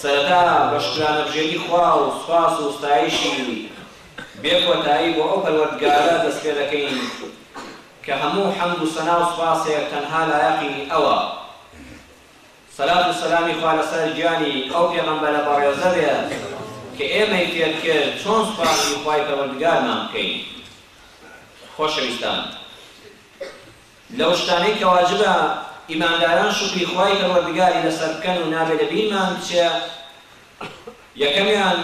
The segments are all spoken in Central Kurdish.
سەرەتا بە شکرانەبژێری خوا و سوپاس و ستایشی بێ کۆتایی بۆ ئەو پەروەردگارە دەست پێ دەکەین کە هەموو حەمد و سەنا و سوپاسێک تەنها لایەقی ئەوە. سەلات و سەلامی خوا لەسەر گیانی ئەو پێغەمبەرە بەڕێزە بێت کە ئێمەی فێر کرد چۆن سوپاسی خوای پەروەردگارمان بکەین. خۆشەویستان! لەو شتانەی کە واجبە ئیمانداران شوکری خوای پەروەردگاری لەسەر بکەن و نابێ لە بیرمان بچێ، یەکەمیان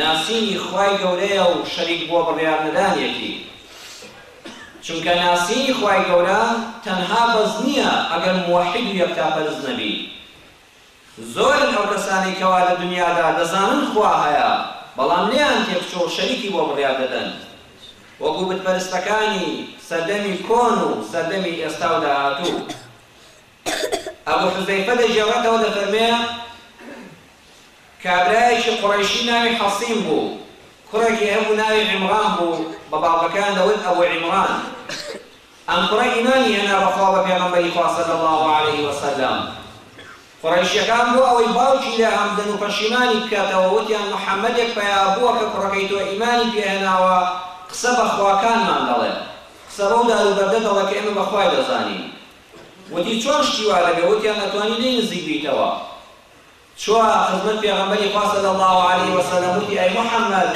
ناسینی خوای گەورەیە و شەریک بۆ بڕیار نەدانیەتی، چونکە ناسینی خوای گەورە تەنها بەس نییە ئەگەر موەحید و یەکتا پەرست نەبی، زۆرن ئەو کەسانەی کەوا لە دنیادا دەزانن خوا هەیە بەڵام لێیان تێکچووە و شەریکی بۆ بڕیار دەدەن وەکو بتپەرستەکانی سەردەمی کۆن و سەردەمی ئێستا و داهاتوو. ئەبو حوزەیفە دەگێڕێتەوە دەفەرمێ، کابرایەکی قوڕەیشی ناوی حەسیم بوو، کوڕێکی هەبوو ناوی عیمڕان بوو، بە باوکەکەیان دەوت ئەبو عیمڕان. ئەم کوڕە ئیمانی هێنا بەخوا بە پێغەمبەری خوا صلی اللە علیە وسلم قوڕەیشیەکان بۆ ئەوەی باوکی لێ هەمزن و پەشیمانی بکاتەوە وتیان محمدێک پەیا بووە کە کوڕەکەی تۆ ئیمانی پێ هێناوە قسە بە خواکانمان دەڵێ قسە بەو دار و بەردە دەڵێ کە ئێمە بە خوای دەزانین وتی چۆن شتی وا دەبێ وتیان ئەتوانی لێی نزیک بیتەوە چوە خزمەت پێغەمبەری خوا صلی اللە علیە وسلم وتی، ئەی محمد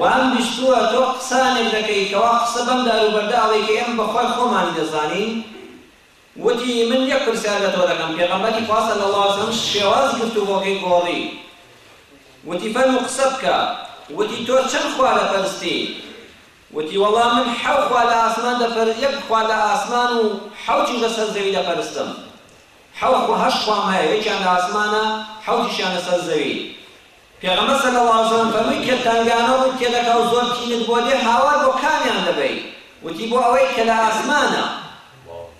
وام بیستوە تۆ قسانێک دەکەی کەوا قسە بەم داروبەردە ئەڵێی کە ئێمە بەخوای خۆمانی دەزانین، وتی، من یەک پرسیار لەتۆ دەکەم، پێغەمبەری خوا صلی اللە علیە وسلم شێواز گفتوگۆکەی گۆڕی وتی، فەرموو قسە بکە، وتی، تۆ چەند خوا دەپەرستی؟ وتی، وەڵا من حەو خوا لە ئاسمان دەپەر یەک خوا لە ئاسمان و حەوتیش لەسەر زەوی دەپەرستم. حەوت و هەشت خوام هەیە یەکیان لە ئاسمانە حەوتیشیان لەسەر زەوی پێغەمبەر صلی اللە علیە وسلم فەرمووی کە تەنگانە ڕووت تێدەکا و زۆر تینت بۆ دێ هاوار بۆ کامیان دەبەی وتی بۆ ئەوەی کە لە ئاسمانە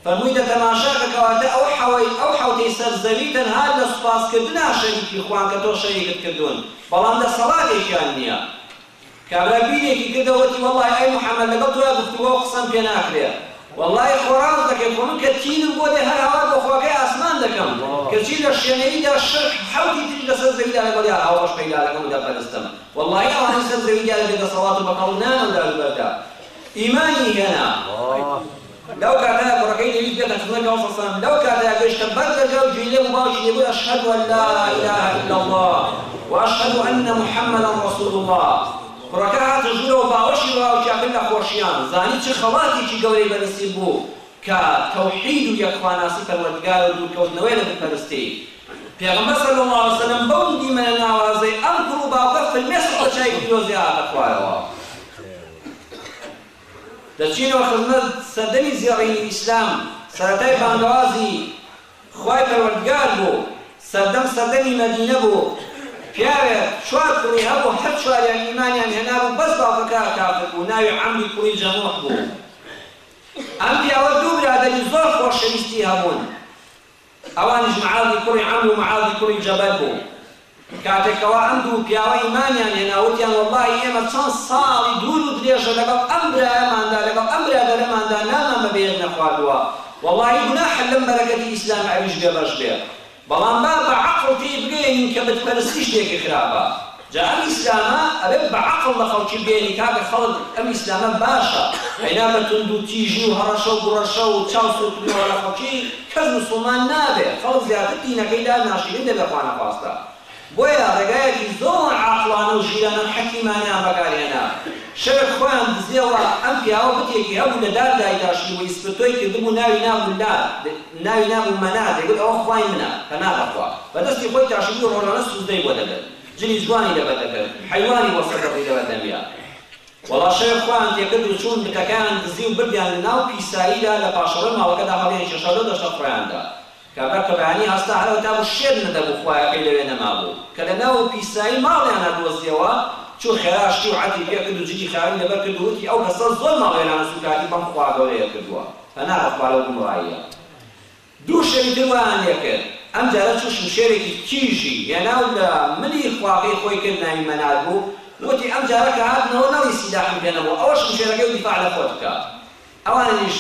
فەرمووی دە تەماشاکە کەواتە ئەو حەوەی ئەو حەوتەی سەر زەوی تەنها لە سوپاس کردنا شەریکی خوان کە تۆ شەریکت کردوون بەڵام لە سەڵاتێکیان نیە کابرا بیرێکی کردە وتی وەڵای ئەی محمد لەگەڵ تۆیا گفتوگۆو قسەم پێ ناکرێ وەڵای خۆ ڕاست دەکەی خۆ من کە تینم بۆ دێ هەر هاوار بۆ خواکەی ئاسمان دەکەم کەچی لە شوێنەیدا شرح حەوتی تریش لەسەر زەویدا لەگەڵیا هاوبەش پەیدا دەکەم و دەپەرستم وەڵایی ئەوانەی سەر زەوی دیارە بێ دەسەڵات و بەکەڵک نانەو دار و بەردا ئیمانی هێنا. لەو کاتەیا کوڕەکەی دەویست بێتە خزمەت پێغەمبەر صلی اللە علیە وسلم، لەو کاتەیا گەیشتە بەر دەرگا و گوێی لێ بوو باوکی دەگوت، اشهد ان لا اله الا اللە و اشهد ان محمدا رسول اللە. کوڕەکە هاتە ژوورەوە باوەشی بە باوکیا کرد لە خۆشیان، زانی چ خەڵاتێکی گەورەی بە نسیب بوو کە تەوحید و یەکخواناسی پەروەردگارە و دوورکەوتنەوەیە لە بت پەرستی. پێغەمبەر صلی اللە علیە وسلم بەو دیمەنە ناوازەی ئەم کوڕ و باوکە فرمێسک بە چای پیرۆزیا هاتە خوارەوە. دەچینەوە خزمەت سەدەی زێڕینی ئیسلام، سەرەتای بانگەوازی خوای پەروەردگار بوو، سەردەم سەردەمی مەدینە بوو، پیاوێک چوار کوڕی هەبوو هەر چواریان ئیمانیان هێنابوو بەس باوکەکە کافر بوو ناوی عەمری کوڕی جەموح بوو، ئەم پیاوە دوو برادەری زۆر خۆشەویستی هەبوون، ئەوانیش معاذی کوڕی عەمرو و معاذی کوڕی جەبەل بوون. کاتێک کەوا ئەم دوو پیاوە ئیمانیان هێنا وتیان وەڵڵاهی ئێمە چەند ساڵی دوور و درێژە لەگەڵ ئەم برایەماندا لەگەڵ ئەم برادەرەماندا نامان بە بەیەک نەخواردووە وەڵڵاهی گوناحە لەم بەرەکەتی ئیسلامە ئەویش بێ بەش بێ بەڵام با بە عەقڵ تێی بگەیەنین کە بت پەرستی شتێکی خراپە. جا ئەم ئیسلامە ئەبێت بە عەقڵ لە خەڵکی بگەیەنی کاکە خەڵک ئەم ئیسلامە باشە ئەینا بە توندو تیژی و هەڕەشەو گوڕەشەو چاو سوتنەوە لە خەڵکی کەس موسڵمان نابێ خەڵک زیاتر دینەکەی لا ناشیرین دەبێ خوانەخواستە بۆیە ڕێگایەکی زۆر عاقڵانەو ژیرانەو حەکیمانەیان بەکار هێنا شەوێک خۆیان دزیەوە ئەم پیاوە بتێکی هەبوو لە دار دایتاشی ویسپرتۆی کردبوو ناوی نا گولنار ناوی نابوو مەنات دەیگوت ئەوە خوای منە پەنا بەخوا بە دەستی خۆی تاشیبووی ڕۆژانە سووتەی بۆ دەگرت جلی جوانی لەبەر دەکرد حەیوانی بۆ سەر دەبڕی لەبەر دەمیا وەڵا شەوێک خۆیان تێکرد و چوون بتەکەیان دزی و بردیان ناو پیساییدا لە پاشەڕۆی ماڵەکەدا هەڵیان کێشا و لەو دەشتە فڕێیان دا کابرا کە بەیانی هەستا هەر ئەوتا بوو شێت نەدەبوو خوایەکەی لەوێ نەمابوو کە لە ناو پیسایی ماڵیانا دۆزیەوە چوو خێرا شتی و عەتری پێکرد و جلی خاوێنی لەبەر کرد و وتی ئەو کەسە زۆر ماڵوێرانە سووکایەتی بەم خوا گەورەیە کردووە. پەنا بەخوا لەو گومڕاییە. دوو شەوی تر وایان لێکرد، ئەم جارە چوو شمشێرێکی تیژی هێنا و لە ملی خواکەی خۆی کرد ناوی مەنار بوو، وتی، ئەم جارە کە هاتنەوە نەڵی سیلاحم پێ نەبوو، ئەوە شمشێرەکەی و دیفاع لە خۆت بکە. ئەوانیش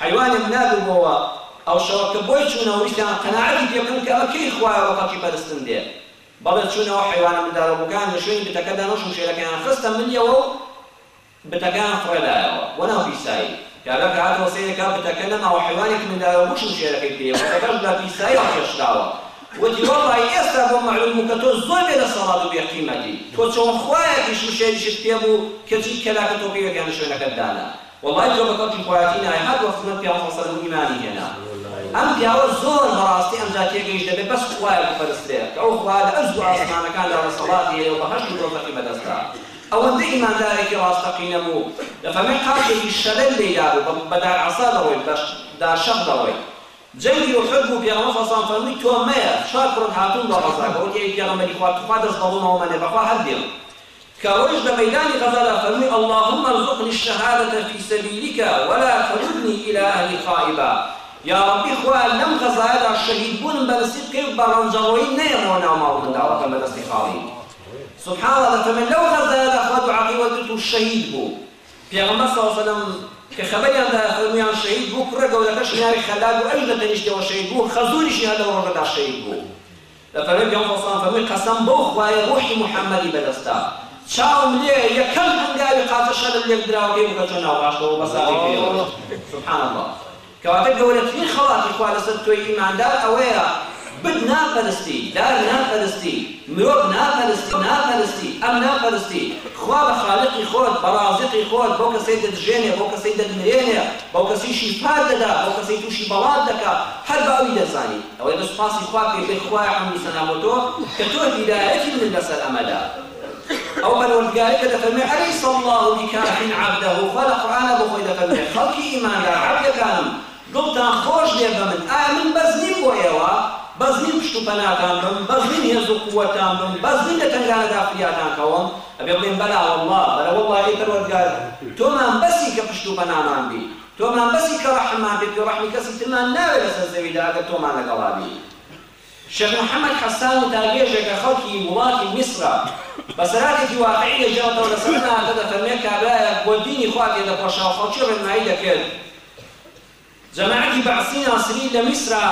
حەیوانێ منال بوو بۆ ئەو شەوە کە بۆی چوونەوە ویستیان قەناعەتی پێ بکەن کە ئەمە کەی خوایە بۆ خەڵکی پەرستن دێ. بەڵێ چوونەوە حەیوانە مندارەبووکان لە شوێنی بتەکە دان و شمشێرەکەیان خستە ملیەوە و، بتەکەیان فڕێدایەوە بۆ ناو پیسایی، کابرا کە هاتەوە سەیرە کا بتەکە نەماوە حەیوانی خوێنداوێ بوو شمشێرەکەی پێیە بتەکەش لە پیسایی ڕاکێشراوە وتی وەڵڵاهی ئێستا بۆم مەعلوم بوو کە تۆ زۆر بێ دەسەڵات و بێ قیمەتی تۆ چۆن خوایەکی شمشێریشت پێ بوو کەچی کەلاکە تۆپیوێکیان لە شوێنەکەت دانا وەڵڵاهی تۆ بە کەڵکی خوایەتی نای هات وە خزمەت پیامبەر صلی اللە علیە وسلم ئیمانی هێنا ئەم پیاوە زۆر بەڕاستی ئەمجا تێگەیشت دەبێ بەس خوایەک بپەرسترێ کە ئەو خوایە لە ئەرز و ئاسمانەکاندا دەسەڵاتی هەیە و بەهەشت و دۆزەخی بەدەستە. ئەوەندە ئیماندارێکی ڕاستەقینە بوو، دەفەرمێ قاچێکی شەلەل لێی دابوو، بە بە دار عەسا دەڕۆی، بە دارشەق دەڕۆی. جەنگی ئوحود بوو، پێغەمبەر صلی اللە علیە و سلم فەرمووی، تۆ مەیە، چوار کوڕت هاتوون بۆ غەزا، گوتی، ئەی پێغەمبەری خوا، توخوا دەست بە ڕوومەوە مەنێ، بەخوا هەر دێم. کە ڕۆیشت لە مەیدانی غەزادا فەرمووی، اللهم ارزقنی الشهادە فی سبیلک ولا تردنی الی اهلی خائبا، یا ڕەبی خوایە لەم غەزایەدا شەهیدبوونم بە نسیب کەی و بە ڕەنجەڕۆیی نەیەمەوە ناو ماڵ و منداڵەکەم بە دەستی خاڵی. سبحان اللە فەرمێ لەو غەزایەدا خوا دوعاکەی وەرگرت و شەهید بوو پێغەمبەر صلی اللە علیە وسلم کە خەبەریان دایە فەرموویان شەهید بوو کوڕە گەورەکەشی ناوی خەلاد بوو ئەویش لە تەنیشتیەوە شەهید بوو خەزوریشی هەر لەو ڕۆژەدا شەهید بوو لە فەرمووی پێغەمبەر صلی اللە علیە وسلم فەرمووی قەسەم بەو خوایە ڕوحی محمدی بەدەستە چاوم لێ یەکەم هەنگاوی قاچە شەلل لێکدراوەکەی بکە چۆن ناو ڕاشتەوە بە ساغی پێیەوە سبحان اللە کەواتە گەورەترین خەڵاتی خوا لەسەر تۆی ئیماندار ئەوەیە بت ناپەرستی، دار ناپەرستی، مرۆڤ ناپەرستی، ناپەرستی، ئەم ناپەرستی، خوا بە خالقی خۆت، بە رازقی خۆت، بەو کەسەی دەتژێنێ، بەو کەسەی دەتمرێنێ، بەو کەسەی شیفات دەدات، بەو کەسەی تووشی بەڵات دەکات، هەر بە ئەوی دەزانیت، ئەوەی بە سوپاسی خوا بکەی بڵێی خوایە حەمد و سەنا بۆ تۆ کە تۆ هیدایەتی منت لەسەر ئەمە دا. ئەو پەروەردگارەی کە دەفەرموێ ئەلیس اللە بکافین عەبدە، خوا لە قورئانا بۆ خۆی دەفەرموێ خەڵکی ئیماندار، عەبدەکانم، دڵتان خۆش بێ بە من، ئایا من بەس نیم بۆ ئێوە؟ بەس نیم پشت و پەناتان بم؟ بەس نیم هێز و قووەتتان بم؟ بەس نیم لە تەنگانەدا فریاتان کەوم؟ ئەبێ بڵێین بەلا وەڵڵا، بەلە وەڵڵا ئەی پەروەردگار تۆمان بەسی کە پشت و پەنامان بی، تۆمان بەسی کە ڕەحممان پێ بکەی، ڕەحمی کەسی ترمان ناوێ لەسەر زەویدا ئەگەر تۆمان لەگەڵا بی. شێخ محەمەد حەسان وتاربێژە کە خەڵکی وڵاتی میسرە، بە سەراتێکی واقعی دەژیانتەوە لە سەرەنا هاتە دەفەرمێ کابرایەک بۆ دینی خوا تێدەکۆشا و خەڵکی ڕێنمایی دەکرد. جەماعەتی بەعسی ناسری لە میسرە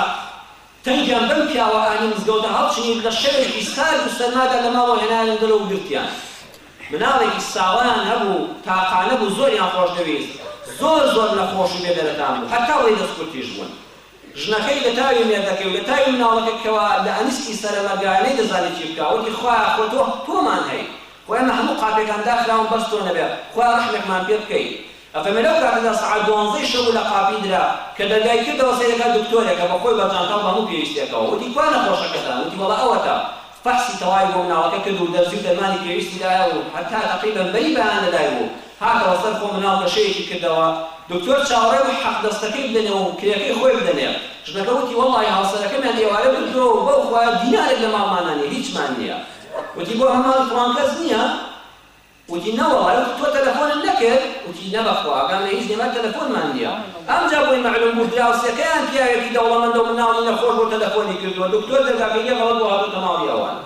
تەنگیان بەم پیاوە ئانی مزگەوتە هەڵچنی و لە شەوێکی سارد و سەرمادا لە ماڵەوە هێنایانە دەرەوە و گرتیان. مناڵێکی ساوایان هەبوو، تاقانە بوو، زۆریان خۆش دەویست، زۆر زۆر نەخۆش و بێدەرەتان بوو، هەتا ڕێی دەستکورتیش بوون. ژنەکەی لە تاوی مێردەکەی و لە تاوی مناڵەکەی کەوا لە ئەنیسکی سەرە مەرگایە نەیدەزانی چی بکا وتی خوایە خۆ تۆ پۆمان هەی خۆ ئێمە هەموو قاپێکان داخراون بەس تۆ نەبێ خوایە ڕەحمێکمان پێ بکەی ئەفەرمێ لەو کاتەدا سەعات دوانزەی شەو بوو لە قاپی درا کە دەرگای کردەوە سەیرەکا دکتۆرێکە بە خۆی بە جانتا و بە هەموو پێویستێکەوە وتی کوا نەخۆشەکەتان وتی وەڵا ئەوەتە فەحسی تەواوی بۆ مناڵەکە کرد و دەرزی و دەرمانی پێویستی دایە و هەتا تەقریبەن بەری بەیان لەدایک بوو هاتەوە سەر خۆ مناڵ گەشەیەکی کردەوە دکتۆر چاوەڕێ بوو حەق دەستەکەی بدەنێ و کرێکەی خۆی بدەنێ ژنەکە وتی وەڵڵاهی هاوسەرەکەمیان ئێوارە بردووە و بەو خوایە دینارێک لە ماڵمانا نیە هیچمان نیە وتی بۆ هەماڵی فڵان کەس نیە وتی نەوەڵا وتی تۆ تەلەفۆنت نەکرد وتی نەبەخوا ئەگەر لە هیچ نێمە تەلەفۆنمان نیە ئەمجا بۆی مەعلوم بوو دراوسێکەیان پیاوێکی دەوڵەمەندەو مناڵی نەخۆش بۆ تەلەفۆنی کردوە دکتۆر دەرگاکەی لێ غەڵت بۆ هاتۆتە ماڵی ئەوان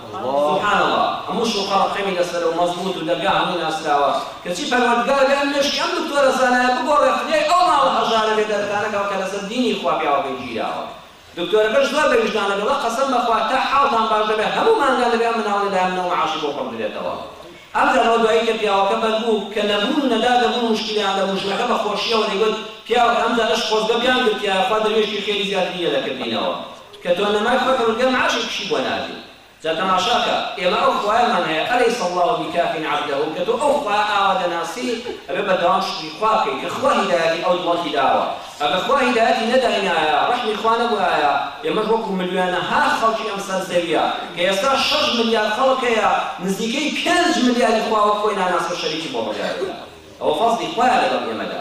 سبحان اللە هەموو شوقە ڕەقەمی لەسەرەو مەزبوت و دەرگا هەموو ناسراوە کەچی پەروەردگار لێم مێشکی ئەم دکتۆرە زانایە بگۆڕێ خوێی ئەو ماڵە هەژارە بێ دەرەتانە کەوتە لەسەر دینی خوا پیاوەکەی گیراوە دکتۆرەکە زۆر بە ویژدانە دەڵێ قەسەم بەخوا تا حاڵتان باش دەبێ هەموو مانگان دەبێ ئەم مناڵە لە لایەن منەوە مەعاشی بۆ پڕ درێتەوە ئەم جارەوە دوایی کە پیاوەکە بەر بوو کە نەبوون و نەدار دەبوون و مشکیلیان دەبوو ژنەکە بە خۆشیەوە دەیوت پیاوەکە ئەم جارەش خۆزگە بیان گرتیایە خوا دەروێشی خێری زیاتری لێ دەکردینەوە کە تۆ نەمای خۆی پڕ بکەی مەعاشێکیشی بۆ ناردین جا تەماشاکە ئێمە ئەو خوایەمان هەیە ئەلیس اللە بکاف عبدە کە تۆ ئەو خوایە ئاوا دەناسی ئەبێ بەردەوام شوکری خوا بکەی کە خوا هیدایەتی ئەو دڵەتی داوە ئەگەر خوا هیدایەتی نەداینایە ڕەحمی خوا نەبوایە ئێمەش وەکو ملیۆنەها خەڵکی ئەم سەر زەویە کە ئێستا شەش ملیار خەڵک هەیە نزیکەی پێنج ملیاری خوا وەک خۆی ناناسن شەریکی بۆ بڕیار بدات ئەوە فەزڵی خوایە لەگەڵ ئێمەدا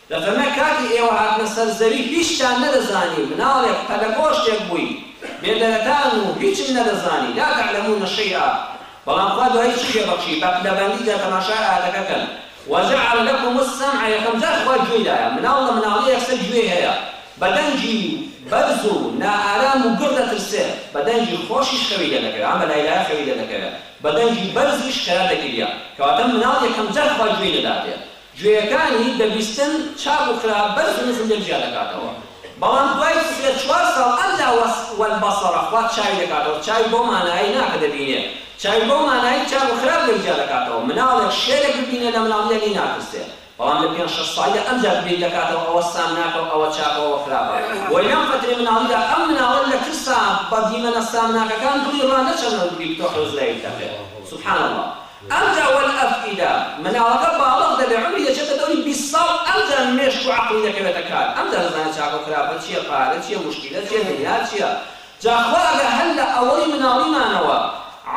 دەفەرمێ کاتی ئێوە هاتنە سەر زەوی هیچتان نەدەزانی مناڵێک پەلەگۆشتێک بووی بێ دەرەتان و هیچم نەدەزانی لا تعلمون شیئا بەڵام خوا دوایی چی پێ بەخشی بە پلەبەندی جا تەماشای ئایەتەکە کەن وجعل لکم السمع یەکەم جار خوا گوێی دایە مناڵ لە مناڵی یەکسەر گوێی هەیە بە دەنگی بەرز و نا ئارام و گڕ دەترسێ بە دەنگی خۆشیش خەوی لێ دەکەوێ ئەم بە لای لایە خەوی لێ دەکەوێ بە دەنگی بەرزیش خێرا دەگیریا کەواتە مناڵ یەکەم جار خوا گوێی دەداتێ گوێیەکانی دەبیستن چاک و خراپ بەرز و نزم لێک جیا دەکاتەوە بەڵام دوای سێ چوار ساڵ ئەم لا والبصرە خوا چاوی دەکاتەوە چاوی بەو مانایەی نا کە دەبینێ چاوی بەو مانایەی چاک و خراپ لێک جیا دەکاتەوە مناڵێک شێرێک ببینێ لە مناڵیە لێی ناترسێ بەڵام لە پێنج شەش ساڵیدا ئەمجا بیری دەکاتەوە ئەوە سامناکە و ئەوە چاکە و ئەوە خراپە بۆیە لەم فەترەی مناڵیدا ئەم مناڵە لە ترسا بە دیمەنە سامناکەکان دڵی ڕا نەچەنەوە گوری بتۆقێ و زراوی بتەقێ سبحان اللە ئەمجا والافئدە، مناڵەکە باڵغ دەبێت عومری دەچێتە دەوری بیست ساڵ ئەمجا مێشک و عەقڵی دەکەوێتە کار ئەمجا دەزانێت چاکە و خراپە چیە پارە چیە موشکیلە چیە دنیا چیە جا خوا ئەگەر هەر لە ئەوەڵی مناڵیمانەوە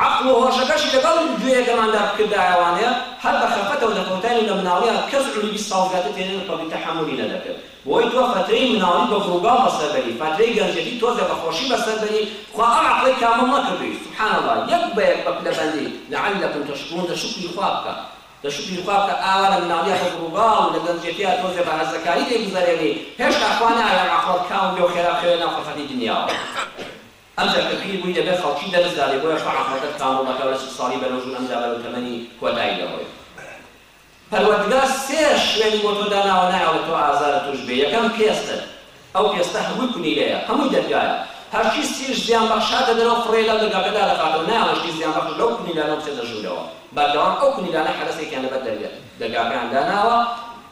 عەقڵ و هۆشەکەشی لەگەڵ گوێیەکەماندا بکردایە وانە هەر بە خەفەتەوە دەفەوتاین و لە مناڵیان کەس عومری بیست ساڵ زیاتر پێ نەدەپەڕی تەحەمولی نەدەکرد بۆی تۆ فەترەی مناڵی بە فڕوگاڵ بەسەر بەری فەترەی گەنجێتی تۆزێ بە خۆشی بەسەر بەری خوا ئەو عەقڵەی کامڵ نەکردووی سبحان اللە یەک بە یەک بە پلەبەندی لعلکم تشکرون دە شوکری خوا بکە دە شوکری خوا بکە ئاوا لە مناڵیا بە فڕوگاڵ و لە گەنجێتیا تۆزێ بە هەرزەکاری دەیگوزەرێنی هێشتا خوا ناوێ ئەم عەقڵەت کامڵ بێ و خێرا بخەوێ ناو فەترەتی دنیاوە ئەم جا کە پیر بووی دەبێ خەڵکی دەرس دادەی بۆیە خوا عەقڵەکەت کامڵ دەکا و لە سی ساڵی بەرەو ژوور ئەم جا بەرەو تەمەنی کۆتایی دەڕۆی. پەروەردگار سێ شوێنی بۆ تۆ داناوە نایەڵێ تۆ ئازارت توش بێ یەکەم پێستت ئەو پێستە هەمووی کونیلەیە هەمووی دەرگایە هەر شیستیش زیان بەخش هاتە دەرەوە فڕێ لەو دەرگاکە دادەخاتەوە نایەڵێ شتی زیان بەخش لەو کونیلانە بچێتە ژورەوە بەردەوام ئەو کونیلانە حەرەسێکیان لەبەر دەرگا دەرگاکەیان داناوە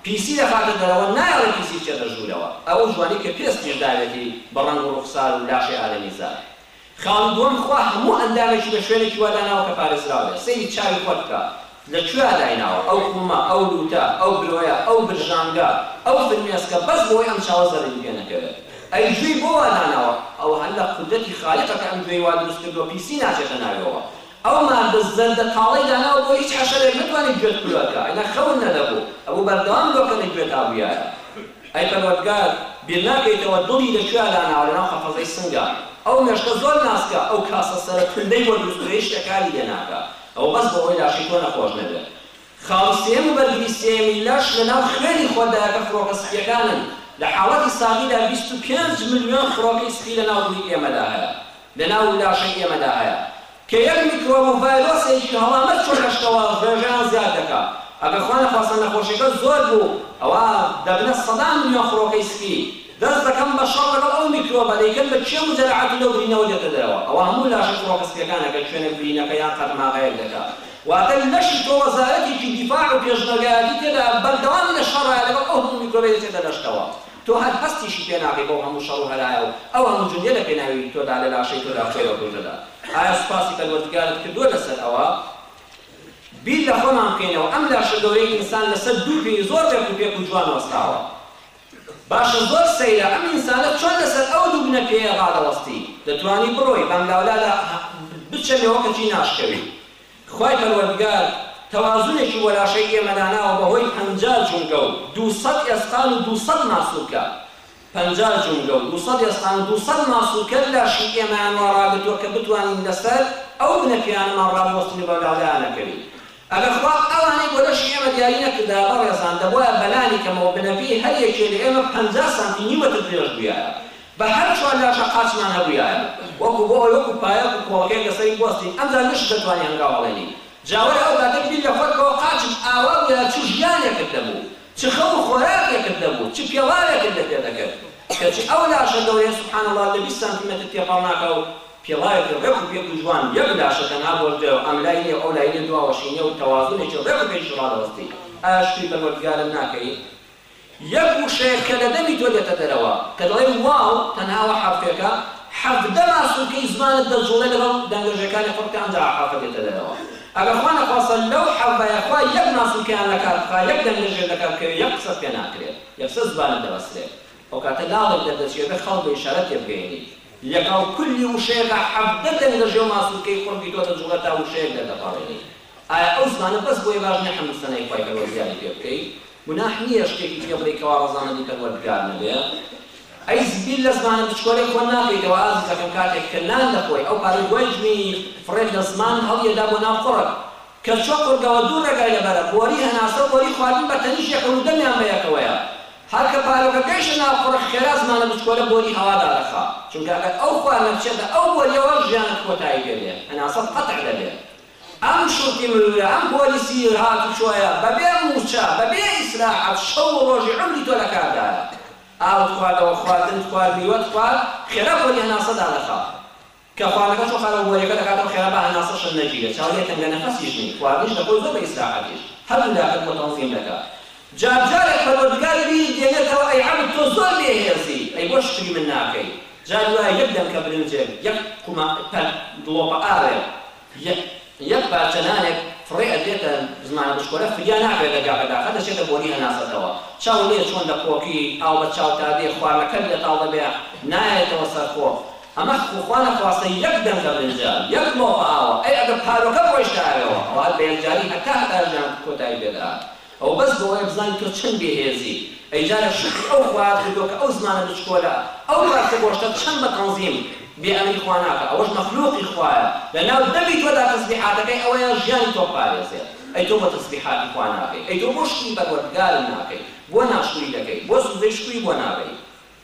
پیسی دەخاتە دەرەوە نایەڵێ پیسی بچێتە ژورەوە ئەوە جوانی کە پێستیش داوێتی بە ڕەنگ و ڕوخسار و لاشەی ئادەمیزاد خاڵی دووەم، خوا هەموو ئەندامێکی لە شوێنێکی وا داناوە کە پارێزراو بێت، سەیری چاوی خۆت بکە لە کوێ دایناوە ئەو خومە، ئەو لووتە، ئەو برۆیە، ئەو برژانگە، ئەو فرمێسکە بەس بۆ وەی ئەم چاوە زەرری پێ نەکەوێت، ئەی گوێی بۆ وا داناوە، ئەوە هەر لە قودرەتی خالیقە کە ئەم گوێی وا دروست کردووە پیسی ناچێتە ناویەوە، ئەو ماددە زەردە تاڵەی داناوە بۆ هیچ حەشەرێک نەتوانێت گوێت پلۆرکا، ئەگینا خەون نەدەبوو، ئەبوو بەردەوام لۆکەلە گوێتا بوویایە. ئەی پەروەردگار بیر ناکەیتەوە دڵی لە کوێا داناوە لەناو قەفەزەی سنگا ئەو مێشکە زۆر ناسکە ئەو کاسە سەرە توندەی بۆ دروست بکەیت شەکاری لێ ناکا ئەوە بەس بۆ ئەوەی لاشەی تۆ نەخۆش نەبێت خاڵی سێیەم و بەرگری سێیەمی لەش لەناو خوێنی خۆتدایە کە خڕۆکە سپیەکانن لە حاڵەتی ساغیدا بیست و پێنج ملیۆن خڕۆکەی سپی لەناو دڵی ئێمەدا هەیە لەناو لاشەی ئێمەدا هەیە کە یەک میکرۆبە ڤایرۆسێک کە هەڵامەت چۆن ئەشکەوە ڕێژەیان زیاد دەکا ئەگەر خوا نەخواستە نەخۆشیەکە زۆر بوو ئەوا دەبنە سەدان ملیۆن خڕۆکەی سپی دەست دەکەم بە شەڕ لەگەڵ ئەو میکرۆبە دەیکەن بە کێو و جەرعات و لەو برینەوە دێتە دەرەوە ئەوا هەموو لاشە خڕۆکە سپیەکانە کە کوێنە برینەکە یان قەرماغەیەک دەکا واتە لەشی تۆ وەزارەتێکی دیفاع و پێشمەرگایەتی تێدایە بەردەوامی لە شەڕایە لەگەڵ ئەو هەموو میکرۆبەی دەچێتە لەشتەوە تۆ هەر هەستیشی پێ ناکەی بەو هەموو شەڕ و هەرایە و ئەو هەموو جندە لە پێناوی تۆدا لە لاشەی تۆدا خوێ بە کوژدە دا. ئایا سوپاسی پەروەردگارت کردووە لە سەر ئەوە؟ بیر لە خۆمان بکەینەوە ئەم لاشە گەورەی ئینسان لە سەر دوو پێی زۆر ڕێک و پێک و جوان وەستاوە. باشە زۆر سەیرە ئەم ئینسانە چۆن لە سەر ئەو دوو بنە پێیە ڕادەوەستی؟ دەتوانی بڕۆی بەملاولادا بچەنەوە کەچی ناشکەوی. خوای پەروەردگار تەوازونێکی بۆ لاشەی ئێمە داناوە بەهۆی پەنجا جومگە و دوو سەد ئێسقان و دوو سەد ماسولکە پەنجا جومگە و دوو سەد ئێسقان و دوو سەد ماسولکە لاشی ئێمەیان وا ڕاگرتووە کە بتوانین لەسەر ئەو بنەپێیانەمان ڕابوەستین و بەغدادا نەکەوین ئەگەر خوا ئەوانەی بۆ لەشی ئێمە دیاری نەکردایە بەڕێزان دەبوایە بەلانیکەمەوە بنەپێی هەر یەکێ لە ئێمە پەنجا سانتی نیومەتر درێژ بوویایە بە هەر چوار لاشە قاچمان هەبوویایە وەکو بۆ ئەوەی وەکو پایەک و کۆڵەکەیەک لە سەری بوەستین ئەمجا لەشت دەتوانی هەنگاو هەڵێنی جا وەرە ئەو کاتەی بیر لە فەرکەوە قاچت ئاوا بوویایە چ ژیانێکت دەبوو چ خەو و خۆراکێکت دەبوو چ پێڵاوێکت لە پێ دەکرد کەچی ئەو لاشە گەورەیە سبحان اللە لە بیست سانتیمەتر تێپەڕ ناکا و پێڵاوێکی ڕێک و پێک و جوان یەک لاشە تەنها بۆش بێ و ئەم لای نیە و ئەو لای نیە دواوەشی نیە و تەوازونێکی ڕێک و پێکی ڕادەوەستی ئایا شوکری پەروەردگارت ناکەی؟ یەک وشەیە کە لە دەمی تۆ دێتە دەرەوە کە دەڵێی واو، تەنها ئەوە حەرفێکە، حەڤدە ماسولکەی زمانت دەجوڵێ لەگەڵ دەنگە ژێکانی قوڕ کە ئەمجا حەرفە دێتە دەرەوە. ئەگەر خوا نەخواستە لەو حەڤدە یەخوا یەک ماسولکەیان لە کار بخا، یەک دەنگە ژێر لە کار بکەوێ، یەک قسەت پێ ناکرێ، یەکسەر زبانت دەبەسترێ. ئەو کاتە لاڵێک دەردەچی ئەبێ خەڵک بە ئیشارە تێبگەیەنی. لەگەڵ کولی وشەیەکا حەڤدە دەنگە ژێ و ماسولکەی قوڕگی تۆ دەجوڵێ تا وشەیەک دەردەپەڕێنی. ئایا ئەو زمانە بەس بۆیە باش نیە حەمد و سەنای خوای پەروەر زیادی پێ بکەی؟ گوناح نیە شتێکی پێ بڵێی کەوا ڕەزامەندی پەروەردگار نەبێ؟ ئەی بیر لە زمانە بچکۆلەی خۆت ناکەیتەوە ئازیزەکەم کاتێک کە نان دەخۆی ئەو پارەی دوای جوینی فڕێت لە زمان هەڵیەدا بۆ ناو قوڕگ کە چوە قوڕگەوە دوو ڕێگای لەبەرە بۆری هەناسە و بۆری خواردن بە تەنیشت یەکە و دەمیان بە یەکەوەیە هەر کە پارەکە گەیشتە ناو قوڕگ خێرا زمانە بچکۆلە بۆری هەوا دادەخا چونکە ئەگەر ئەو خواردنە بچێتە ئەو بۆریەوە ژیانت کۆتایی پێ دێ هەناسەت قەتع دەبێ ئەم شوتی ملوولە ئەم پۆلیسی هاتوچۆیە بەبێ مووچە بەبێ ئیسراحەت شەو و ڕۆژی عومری تۆ لەکاردایە ئاوت خواردەوە خواردنت خوارد میوەت خوارد خێرا بۆری هەناسە دانەخا کە خواردنەکە چۆ خارەوە بۆریەکە دەکاتەوە خێرا با هەناسە شل نەگیرێ چاولێ تەنگە نەفەسیش نیت خواردنیش لەخۆی زۆر بە ئیسراحەتیش هەردوو لاقت بۆ تەنزیم دەکا جار جارێک پەروەردگار بیرت دێنێتەوە ئەی عەبد تۆ زۆر بێ هێزی ئەی بۆ شکری من ناکەی جاری وایە یەک دەنکە برنجێک یەک قوما پەل دڵۆپە ئاوێک یەک یەک پارچە نانێک فڕێ ئەدرێتە زمان پشکۆلە فریا نابێت لە گاکە داخە دەچێتە بۆنی هەناسەتەوە چاو نیە چۆن لە پۆکی ئاو بە چاو تا دێ خواردنەکەت لێ تاڵ دەبێ نایەتەوە سەر خۆ ئەمە خوا نەخواستە یەک دەنگە بنجە یەک مۆپە ئاوە ئەی ئەگەر پاروەکەت ڕۆیشتە ئاوێوە ئەوا بە یەکجاری هەتا هەتا ژیانت کۆتایی پێ دەهات ئەوە بەس بۆ ئەوەیە بزانین تۆ چەند بێهێزی، ئەی جارە شەقی ئەو خوایەت کردووە کە ئەو زمانە بچکۆلە، ئەو پارچە گۆشتە چەند بە تەنزیم، بێ ئەمری خوا ناکا، ئەوەش مەخلوقی خوایە، لە ناو دەمی تۆدا تەسبیحاتەکەی ئەوەیە ژیانی تۆ بپارێزێت، ئەی تۆ بۆ تەسبیحاتی خوا ناکەی، ئەی تۆ بۆ شکری پەروەردگارت ناکەی، بۆ ناشکری دەکەی، بۆ سوجدەی شکری بۆ نابەی.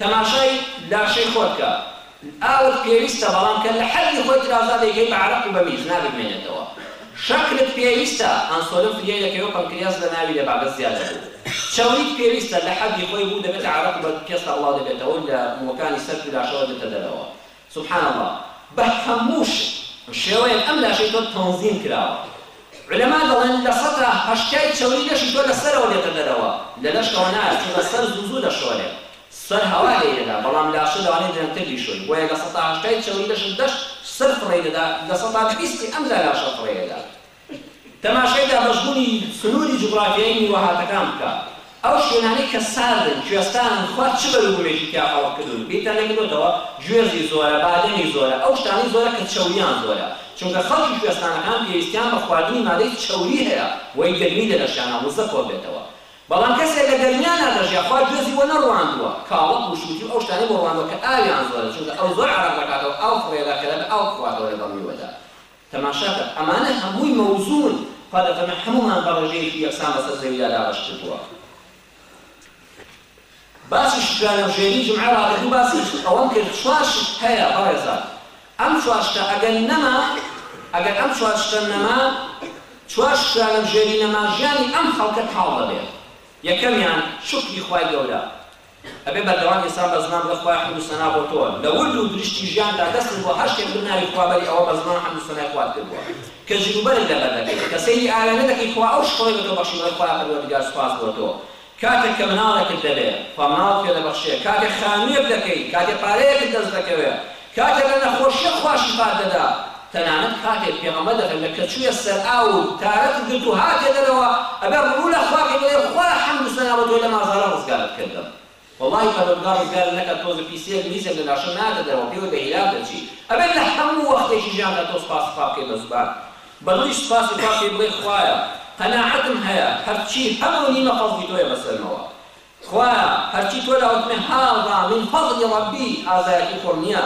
تەماشای لاشەی خۆت کە. ئاوت پێویستە بەڵام کە لە حەدی خۆی ترازا دەیکەی بە عەرەق و بە میز ناوی بمێنێتەوە. شەکرت پێویستە، ئەنسۆلن فریای دەکەوێت و پەنکریاس لە ناوی لە باگت زیاد دەبوو. چەوریت پێویستە، لە حەدی خۆی بوو دەبێتە عەرەق و بە پێستا بڵاو دەبێتەوە و لە مووەکانی سەرت و لاشەوە دێتە دەرەوە. سبحان اللە بەهەموو شێوەیەک ئەم لاشەی تۆ تەنزیم کراوە علەما دەڵێن لە سەتا هەشتای چەوری لەشی تۆ لە سەرەوە دێتە دەرەوە لە لەشەوە نایەت چونکە سەر زوو زوو دەشۆرێ سەر هەوا لێی دەدا بەڵام لاشە لەوانەیە درەنگتر بیشۆی بۆیە لە سەتا هەشتای چەوری لەشت دەشت سەر فڕێی دەدا لە سەتا بیستی ئەم جا لاشە فڕێی ئەدا تەماشای دابەشبوونی سنووری جوگرافیایی میوەهاتەکان بکە، ئەو شوێنانەی کە ساردن، کوێستانن، خوا چ بەروبوومێکی تیا خەڵق کردوون، بیرتان نەکردۆتەوە گوێزی زۆرە، بادەمی زۆرە، ئەو شتانەی زۆرە کە چەوریان زۆرە، چونکە خەڵکی کوێستانەکان پێویستیان بە خواردنی مادەی چەوری هەیە بۆی گەرمی لە لەشیانا وزە کۆ بێتەوە، بەڵام کەسێک لە گەرمیانا دەژیا خوا گوێزی بۆ نەڕواندووە، کاڵەک و شووتی و ئەو شتانەی بۆ ڕواندووە کە ئاویان زۆرە، چونکە ئەو زۆر عەرەق دەکاتەوە ئاو فڕێ دەکەوێت ئاو بخواتەوە لەگەڵ میوەدا. تەماشاکە ئەمانە هەمووی مەوزون خوا لە فەرمێ هەموومان بە ڕێژەیەکی یەکسان بەسەر زەویدا دابەش کردووە باسی شترانە و ژێری جمعە ڕابردوو باسی ئەوەم کرد چوار شت هەیە بەڕێزان ئەم چوار شتە ئەگەر نەما ئەگەر ئەم چوار شتە نەما چوار شترانە و ژێری نەما ژیانی ئەم خەڵکە تاڵ دەبێت یەکەمیان شکری خوای گەورە ئەبێ بەردەوام ئینسان بە زمان بڵێ خوایە حەمد و سەنا بۆ تۆ لە ورد و درشتی ژیاندا دەستت بۆ هەر شتێک بناری خوا بەری ئەوە بە زمان حەمد و سەنای خوات کردووە کە جل و بەرگ لەبەر دەکەی کە سەیری ئاوێنە دەکەی خوا ئەو شکڵەی بە تۆ بەخشی بڵێ خوایە پەروەردگار سوپاس بۆ تۆ کاتێک کە مناڵێکت دەبێ خوا مناڵت پێ دەبەخشێ کاتێک خانوویەک دەکەی کاتێ پارەیەکت دەست دەکەوێ کاتێ لە نەخۆشیە خوا شیفات دەدا تەنانەت کاتێ پێغەمبەر دەفەرمێ کە چوویە سەرئاو و تارەت گرت و هاتیە دەرەوە ئەبێ ڕوو لە خوا کەی بڵێ خوایە حەمد و سەنا بۆ تۆی لەم ئازارە ڕزگارت کردم وەڵاهی پەروەردگار ڕزگارت نەکات تۆزێ پیسێک میزێک لە لاشە نایەتە دەرەوە پێوەی بە هیلاک دەچی ئەبێ لە هەموو وەختێکی ژیاندا تۆ سوپاسی خوا بکەی بە زوبان بەدڵیش سوپاسی خوا کەی بڵێ خوایە قەناعەتم هەیە هەرچی هەم و نیمە فەزڵی تۆیە بەسەرمەوە خوایە هەرچی تۆ لاوت من هذا من فضل ربی ئازایەتی خۆم نیە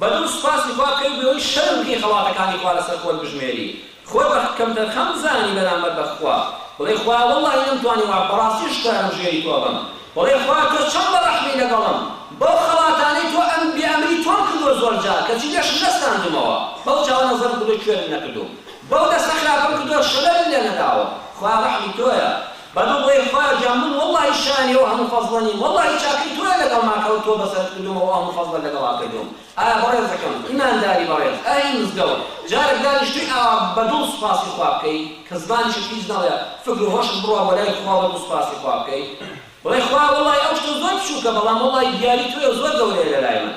بەدڵ سوپاسی خوا بکەی بەوەی شەرم بکەی خەڵاتەکانی خوا لەسەر خۆت بژمێری خۆت بە کەمتەرخەم بزانی بەرامبەر بە خوا بڵێ خوایە وەڵڵاهی نەمتوانی وا بەڕاستی شکایەم ژێری تۆ بم بڵێ خوایە تۆ چەند بەڕەحمی لەگەڵم بەو خەڵاتانەی تۆ ئەم بێ ئەمری تۆم کردووە زۆر جار کەچی لێشم نەستاندمەوە بەو چاوە نەزەرم کردووە کوێرم نەکردووم بەو دەستە خراپەم کردووە شەلەلم لێ نەداوە خوایە ڕەحمی تۆیە بەدڵ بڵێی خوایە گیان من وەڵڵاهی شایانی ئەو هەموو فەزڵە نیم وەڵڵاهی چاکەی تۆیە لەگەڵما کە ئەو تۆ بەسەرت کردوومە و ئەو هەموو فەزڵە لەگەڵا کردووم ئایا بەڕێزەکەم ئیمانداری بەڕێز ئای مزگەوت جارێک دانیشتووی ئاوا بەدڵ سوپاسی خوا بکەی کە زمانیشت هیچ نەڵێ فکر و هۆشت بڕوا بۆ لای خوا بەدڵ سوپاسی خوا بکەی بڵێی خوایە وەڵڵاهی ئەو شتە زۆر بچووکە بەڵام وەڵڵاهی دیاری تۆیە زۆر گەورەیە لەلای من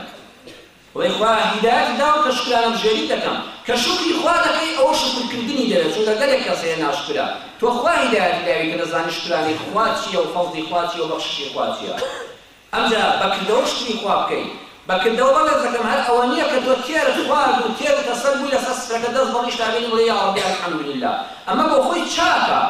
ئەڵێ خوا هیدایەت داوە کە شوکرانە بژێریت دەکەم کە شوکری خوا دەکەی ئەوە شوکر کردنی دەوێت چونکە گەلێک کەس هەیە ناشوکرە تۆ خوا هیدایەتی داوی کە دەزانی شوکرانەی خوا چیە و فەزڵی خوا چیە و بەخششی خوا چیە ئەمجا بە کردەوە شوکری خوا بکەی بە کردەوە بەڵێت دەکەم هەر ئەوە نیە کە تۆ تێرت خوارد و تێر و تەسەل بووی لەسەر سفرەکە دەست بە ڕیشتا بینی بڵێی یاڕەبی الحمدللە ئەمە بۆ خۆی چاکە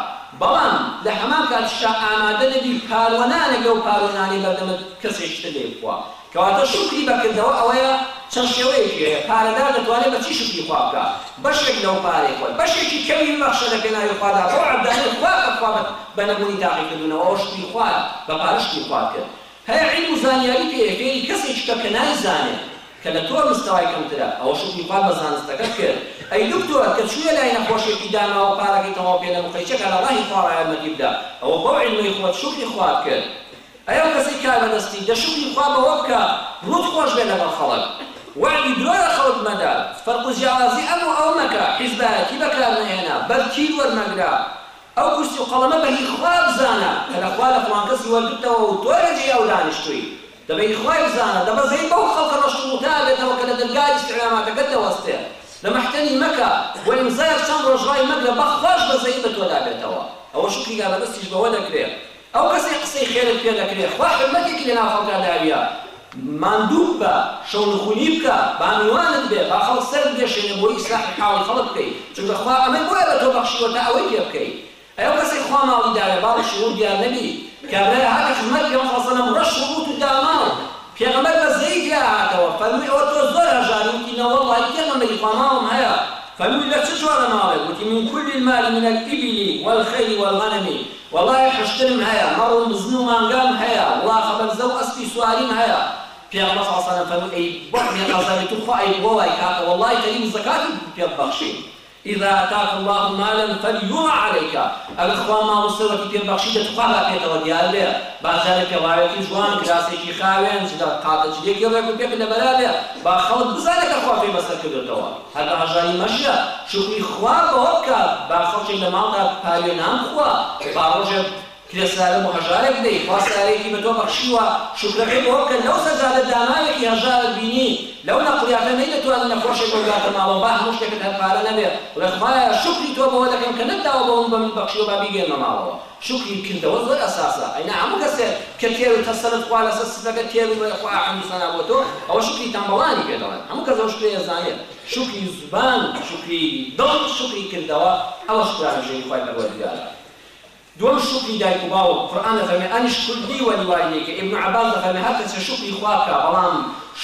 بەڵام لە هەمان کاتیشدا ئامادە نەبی پاروە نانەگرە و پاروە نانەی بەردەمت کەسێکی تر دەی بخوا کەواتە شوکری بە کردەوە ئەوەیە چەند شێوەیەکی هەیە، پارەدار دەتوانێت بە چی شوکری خوا بکا؟ بەشێک لەو پارەی خۆی بەشێکی کەمی ببەخشە لە پێناوی خوادا بەو عەبدانەی خوا کە خوا بە بە نەبوونی تاقی کردوونەوە ئەوە شوکری خوا بە پارە شوکری خوات کرد هەیە عیلم و زانیاری پێیە فێری کەسێکی کە کە نایزانێت کە لە تۆ مستەوای کەمترە ئەوە شوکری خوات بە زانستەکەت کرد ئەی دکتۆر کە چوویە لای نەخۆشێکی داماوە پارەکەی تەواو پێ نەبوو قەیچەکە لە ڕاهی خوا ڕایەلمەتی بدە ئەوە بەو عیلمەی خۆت شوکری خوات کرد ئەی ئەو کەسەی کاربەدەستی دە شوکری خوا بەوە بکە ڕووت خۆش بێت لەگەڵ خەڵک وەعدی درۆ لە خەڵک مەدە فەرق و جیاوازی ئەم و ئەو مەکە حیزبایەتی بەکار مەهێنە بەر تیر وەرمەگرە ئەو کورسی و قەڵەمە بە هی خوا بزانە کە لە خوا لە فڵان کەسی وەرگرتەوە و تۆ لە جێی ئەو دانیشتووی دەبەی خوای بزانە دەبەزێی بەو خەڵکە ڕەش و ڕووتە ئەبێتەوە کە لە دەرگای ئیستعلاماتەکەت دەوەستێ لە مەحتەلی مەکە و ئیمزایەک چەند ڕۆژ ڕای مەگرە بەخواش بەزەیی بە تۆدا بێتەوە ئەوە شوکری کاربەدەستیش بەوە دەکرێ ئەو کەسەی قسەی خێرت پێ دەکرێ خوا حورمەتێکی لەناو خەڵکا داویە ماندووک بە شەو نخونی بکە با میوانت بێ با خەڵک سەرت بێشێنێ بۆی ئیسلاحی حاڵی خەڵک بکەی چونکە خوا ئەمەی بۆیە بەتۆ بەخشیوە تا ئەوەی پێ بکەی ئەی ئەو کەسەی خوا ماڵی داوێ باڵی شعور دیار نەبی کابرای هاتە خزمەت پێغەمبەر صلی اللە علیە وسلم ڕەش ڕووت و داماو پێغەمبەر بەزەیی تیا هاتەوە فەرمووی ئەوە تۆ زۆر هەژاری وتی نەوەڵڵاهی پێغەمبەری خوا ماڵم هەیە فەرمووی لە چ جۆرە ماڵێک وتی من کل المال من الابل والخیل والغنم وەڵای حشترم هەیە مەڕ و مزن و مانگام هەیە وڵا خەبەزە و ئەسپی سواریم هەیە پێغەمبەر صلی اللە علیە و سلم فەرمووی ئەی بەخ مێ قەزەری تو خوا ئەی بووە وای کاکە وەڵای خەریبی زەکاتی بکو پێت بەخشین اذا اتاک اللە مالا فلیوما علیک ئەگەر خوا ماڵ و سەروەتی پێ بەخشی دە تخوا با پێتەوە دیار بێ با جارێ پێڵاوێکی جوان کراسێکی خاوێن جلە قاتە جلێکی ڕێک و پێک لەبەرا بێ با خەڵک بزانێ کە خوا پێی بەسەر کردۆتەوە هەر لە ڕەشداری مەژە شوکری خوا بەوە بکە با خەڵکێک لە ماڵدا پاویە نان بخوا با ڕۆژێک کرێسرارە بۆ هەژارێک بدەی خوا سەیارەیەکی بە تۆ بەخشیوە شوکرەکەی بەوە بکە لەو سەجادە داناوێکی هەژارت بینی لەو نەقڵیاتە نەیدەتوانی نەخۆشێک بەوگاتە ماڵەوە با هەموو شتێکت هەر پارە نەبێ بڵێ خوایە شوکری تۆ بەوە دەکەم کە نەتداوە بەوم بەمن بەخشیوە با بیگەیەنمە ماڵەوە شوکری کردەوە زۆر ئەساسە ئەی نا هەموو کەسێک کە کێر و تەسەلت خوا لەسەر سفرەکە کێر و مەیە خۆیا حەمدو سەنا بۆ تۆ ئەوە شوکری تەمبەڵانی پێ دەڵێن هەموو کەس ئەو شوکرەی ئەزانێت شوکری زوبان شوکری دڵ شوکری کردەوە ئەوە شوکرانە ژێری خوای پەروەردگارە دووەم شوکری دایک و باوک قورئان دەفەرمێ ئەن اشکر لی و لوالدیک ابن عباس دەفەرمێ هەر کەسێ شوکری خوا بکا بەڵام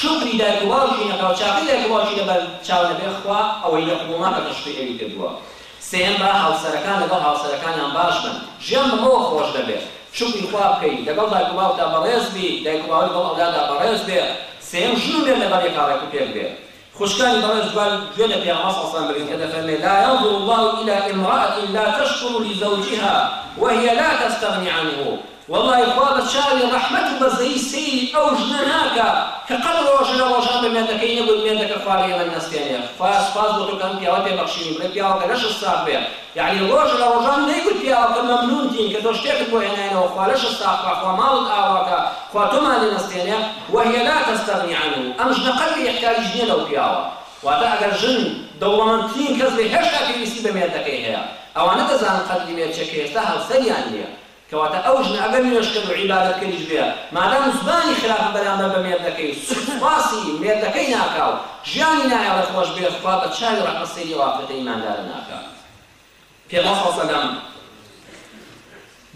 شوکری دایک و باوکی نەکا و چاکەی دایک و باوکی لەبەر چاو نەبێ خوا ئەوەی لێ قبوڵ ناکا کە شوکری ئەوی کردووە سێیەم، با هاوسەرەکان لەگەڵ هاوسەرەکانیان باش بن، ژیان بەمەوە خۆش دەبێت، شوکری خوا بکەیت، لەگەڵ دایک و باوکتا بەڕێز بیت، دایک و باوک لەگەڵ ئەولادا بەڕێز بێت، سێیەم، ژن و مێرد لەگەڵ یەکا ڕێکوپێک بێت. خوشکانی بەڕێز دوای گوێ لە پێغەمبەر صلی اللە علیە وسلم بگرن کە دەفەرمێت، لا ینظر اللە الی امرأة لا تشکر لزوجها وهی لا تستغنی عنه، وەڵای خوا بە چاوی ڕەحمەت و بەزەیی سەیری ئەو ژنە ناکا کە قەت ڕۆژ لە ڕۆژان بە مێردەکەی نەگوت مێردەکە خوا لە ئێمە نەستێنێ خوایە سوپاس بۆ تۆ کە ئەم پیاوە پێ بەخشیوی بڵێ پیاوەکە لەشت ساغ بێ یەعنی ڕۆژ لە ڕۆژان نەیگوت پیاوەکە مەمنونتین کە تۆ شتێکت بۆ هێناینەوە خوا لەشت ساغ کا خوا ماڵت ئاوا کا خوا تۆمان لێ نەستێنێ وهی لا تستغنی عنه ئەم ژنە قەت ئیحتیاجیش نیە لەو پیاوە واتە ئەگەر ژن دەوڵەمەندترین کەس بێ هێشتا پێویستی بە مێردەکەی هەیە ئەوانە دەزانن قەدری مێرد چیە کە ئێستا هاوسەریان نیە کەواتە ئەو ژنە ئەگەر نوێژکەر و عیبادەتکەریش بێ مادام زمانی خراپی بەرامبەر بە مێردەکەی و سوپاسی مێردەکەی ناکا و ژیانی نایەڵێ خۆش بێ خوا بە چاوی ڕەحمەت سەیری ئەو ئافرەتە ئیماندارە ناکات پێغەمبەر صلی اللە علیه وسلم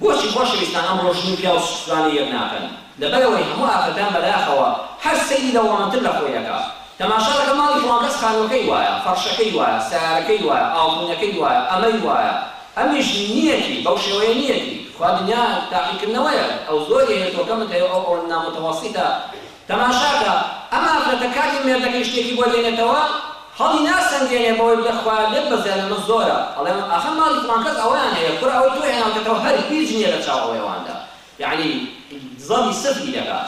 بۆچی خۆشەویستان ئەمڕۆ ژن و پیاو سوکسوانی یەک ناکەن لەبەرئەوەی هەموو ئافرەتان بەداخەوە هەر سەیری دەوڵەمەندتر لە خۆی ئەکا تەماشا دەکا ماڵی فڵانکەس خانووەکەی وایە فەڕشەکەی وایە سەیارەکەی وایە ئاڵتونەکەی وایە ئەمەی وایە ئەمیش نیەتی بەو شێوەیە نیەتی خوا دنیا تاقیکردنەوەیە ئەو زۆری هەیە تۆ کەمت هەیە ئەو ئەوەند ناموتەوەسیتە تەماشاکە ئەم ئافرەتە کاتێ مێردەکەی شتێکی بۆ دێنێتەوە هەڵی ناسەنگێنێ بەوەی بڵێ خوایە لێت بەزێنم من زۆرە ئەڵێم ئاخر ماڵی فڵان کەس ئەوەیان هەیە کورە ئەوەی تۆ هێناوتەتەوە هەر هیچ نیە لەچاو ئەوەی ئەواندا یەعنی زەڵی سفری دەکات.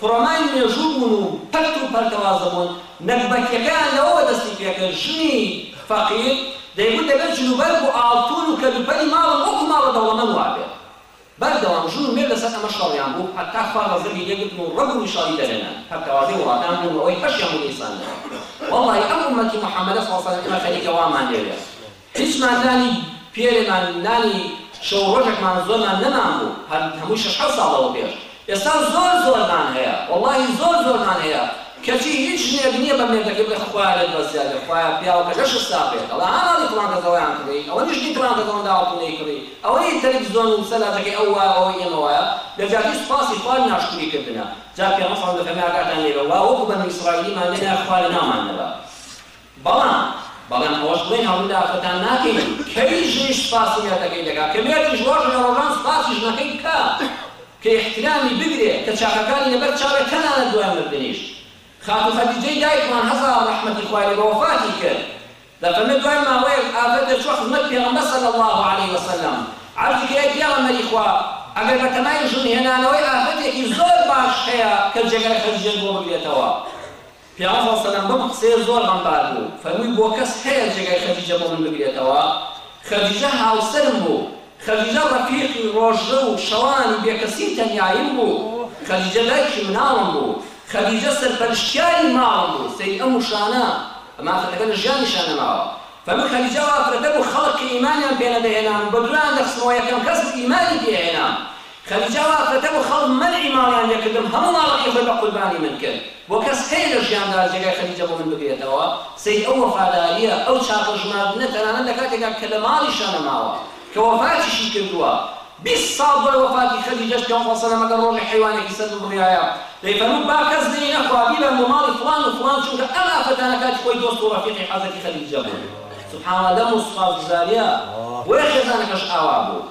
قوڕەمای مێژوو بوون و پەرت و پەرتەوازە بوون، نەگبەتیەکەیان لەوەوە دەستی پێکرد ژنی، فەقیر، دەیگوت دەبێت جل و بەرگ و ئاڵتوون و کەلوپەلی ماڵم وەکو ماڵە دەوڵەمەند وابێت. بەردەوام ژن و مێرد لەسەر ئەمە شەڕیان بوو، هەتا خوا غەزەبی لێگرتن و ڕەگ و ڕیشاڵی دەرێنان، پەرتەوازەی وڵاتان بوون و ئەوەی خەشیان بوو نەیساندەوە. وەڵڵاهی ئەم ئوممەتی محەمەدە، صلی اللە علیە وسلم، ئێمە خەریکە وامان لێ بێت. هیچمان نانی پێێمان نانی شەو ڕۆژێکمان زۆرمان نەمان بوو هەر هەمووی شەش حەوت ساڵ لەوە پێش ئێستا زۆر زۆرمان هەیە وەڵاهی زۆر زۆرمان هەیە کەچی هیچ ژنێک نیە بە مێردەکەی بڵێ خوایە لێت ڕزگار بێ خوایە پیاوەکە لەشت ساغ بێت ئەڵێ ها ماڵی فڵان کەس ئەوەیان کڕی ئەوە نیشتنی فڵان کەس ئەوەندە هەڵ پوونەی کڕی ئەوەی تەلەفزیۆن و قسە لاجەکەی ئەو وایە ئەوەی ئێمە وایە لە جیاتی سوپاسی خوا ناشکوری کردنە جا پیامبەر سەڵ دەفەرمێ ئەگاتان لێ بێ وا وەکو بەنو ئیسڕائیلیمان لێ نایە خوا لەناومان نەبا بەڵام بەڵام ئەوەش بڵێین هەڵمەتی ئافرەتان ناکەین کەی ژنیش سوپاسی مێردەکەی دەکات کە مێردیش ڕۆژ لە ڕۆژان سوپاسی ژنەکەی بکات کە ئیحترامی بگرێت کە چاکەکانی لەبەر چاوێ تەنانەت دوای مردنیش خاتوو خەدیجەی دایکمان هەزار ڕەحمەتی خوای لێ بە وەفاتی کرد دەفەرمێ دوای ماوەیەک ئافرەت دەچووە خزمەت پێغەمبەر صلی اللە علیە وسلم عەرزی کرد ئەی پێغەمبەری خوا ئەگەر بە تەمای ژن هێنانەوەی ئافرەتێکی زۆر باش هەیە کە جێگای خەدیجەت بۆ بگرێتەوە پیاوە مۆسەلەم بەم قسەیە زۆر غەمبار بوو، فەرمووی، بۆ کەس هەیە جێگای خەدیجە بۆ من بگرێتەوە؟ خەدیجە هاوسەرم بوو. خەدیجە ڕەفیقی ڕۆژ و شەوانی بێکەسی و تەنیاییم بوو. خەدیجە دایکی مناڵم بوو. خەدیجە سەرپەرشتیاری ماڵم بوو. سەیری ئەم وشانە، ئەم ئافرەتەکە لە ژیانیشا نەماوە. فەرمووی، خەدیجە ئەو ئافرەتە بوو خەڵک کە ئیمانیان پێ نەدەهێنام و بەدوایان دەخستمەوە، یەکەم کەس بوو ئیمانی پێ هێنام. خەدیجە وات دەکەم و خەڵک مەنعی ماڵیان لێکردم، هەموو ماڵەکەی خۆی بە قوربانی من کرد و کەس هەیە لە ژیاندا جێگای خەدیجە بۆ من بگرێتەوە؟ سەیری ئەو وەفادارییە، ئەو چاکە ژماردنە تەنانەت لە کاتێکدا کە لە ماڵیشا نەماوە، کە وەفاتیشی کردووە. بیست ساڵ دوای وەفاتی خەدیجەش کە ئومە سەلەمە گەر ڕۆژێ حەیوانێکی سەر ببڕایە، دەیفەرموو با کەس لێی نەخوا بیبەن بۆ ماڵی فڵان و فڵان، چونکە ئەم ئافرەتانە کاتی خۆی دۆست و ڕەفیقی حەزرەتی خەدیجە بوون. سبحان اللە لەم سوپاسگوزارییە بۆیە خێزانەکەش ئاوا بوو.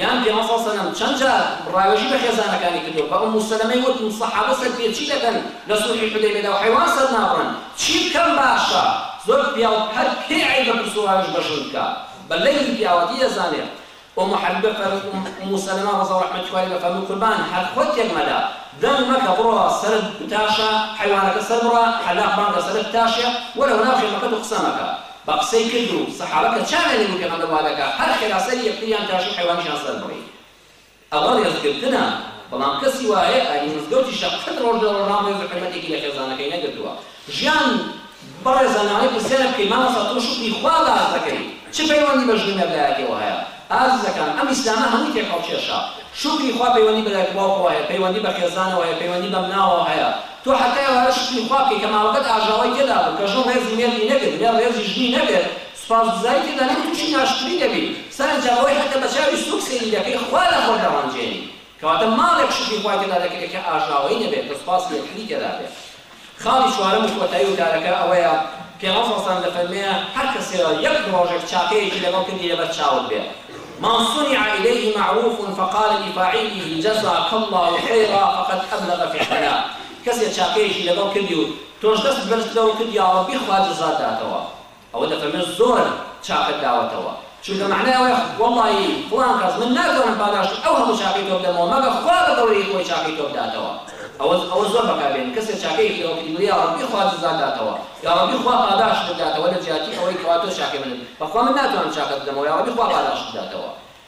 یان پێغەمبەر صلی اللە علیە وسلم چەند جار ڕاوێژی بە خێزانەکانی کردووە بە ئومو سەلەمەی وت و صەحابە سەرپێچی دەکەن لە سوڵحی حودەیبەدا و حەیوان سەرنابڕن چی بکەم باشە زۆر پیاو هەر پێی عەیبە پرس و ڕاوێژ بە ژن بکا بە لەیزی پیاوەتی دەزانێ ئومو حەبیبە فەرموو ئومو سەلەمە ڕەزا و ڕەحمەتی خوای لێبێ فەرموو قوربان هەر خۆت تێک مەدە دەنگ مەکە بڕۆ سەرت بتاشە حەیوانەکە سەربڕە حەلاق بانگ لەسەرت بتاشێ وەرەوە ناو خێمەکەت و قسە مەکە بەقسەی کرد و سەحابە کە چاویان لە دوو پێغەمبەر وا دەکا هەر خێرا سەری یەکتریان تاشی و حەیوانیشیان سەر بڕی ئەوە ڕێز گرتنە بەڵام کەسی وا هەیە ئاینی مزگەوتیشە قەت ڕۆژ لە ڕۆژان ڕێز و حورمەتێکی لە خێزانەکەی نەگرتووە ژیان بەڕێزان لەوانەیە پرسیارێک بکەی مامۆستا تۆ شوکری خوا باس دەکەی چ پەیوەندی بە ژنی مەردایەتیەوە هەیە ئازیزەکانم ئەم ئیسلامە هەمووی تێکهەڵکێشا شوکری خوا پەیوەندی بە دایک و باوکەوە هەیە پەیوەندی بە خێزانەوە هەیە پەیوەندی بە مناڵەوە هەیە تۆ حەتای ئەوهایە شوکری خوا بکەی کە ماڵەکەت ئاژاوەی تێدا بوو کە ژن ڕێزی مێردی نەگرت مێرد ڕێزی ژنی نەگرت سوپاسگوزاری تێدا نەبوو توشی ناشوکری دەبی سەرەنجام ئەوەی حەتە بە چاوی سوک سەیری دەکەی خوا لە خۆت دەڕەنجێنی کەواتە ماڵێک شوکری خوای تێدا دەکرێ کە ئاژاوەی نەبێت کە سوپاسی یەکتری تێدا بێت. خاڵی چوارەم و کۆتایی وتارەکە ئەوەیە، پێغەمبەر صلی اللە علیە وسلم دەفەرمێ، هەر کەسێ یەک ڕۆژێک چاکەیەکی لەگەڵ کردی لەبەر چاوت بێ، من صنع الیه معروف فقال لفاعله جزاک اللە خیرا فقد ابلغ فی الثناء، کەسێ چاکەیەکی لەگەڵ کردی و تۆش دەستت بەرز کرد و کردی، یاڕەبی خوا جەزات داتەوە. ئەوە دەفەرمێ زۆر چاکەت داوەتەوە چونکە مەعنای ئەوەیە وەڵایی فڵان کەس من ناتوانم پاداشتی ئەو هەموو چاکەی تۆ بدەمەوە مەگەر خوا بە گەورەیی خۆی چاکەی تۆ بداتەوە ئەوە ئەوە زۆر بەکار بێنن کەسێ چاکەیەکی لە وەکتی بگرێ یاڕەبی خوا جەزات داتەوە یاڕەبی خوا پاداشتت بداتەوە لە جیاتی ئەوەی کەوا تۆ چاکەی من بەخوا من ناتوانم چاکەت بدەمەوە یاڕەبی خوا پاداشتت بداتەوە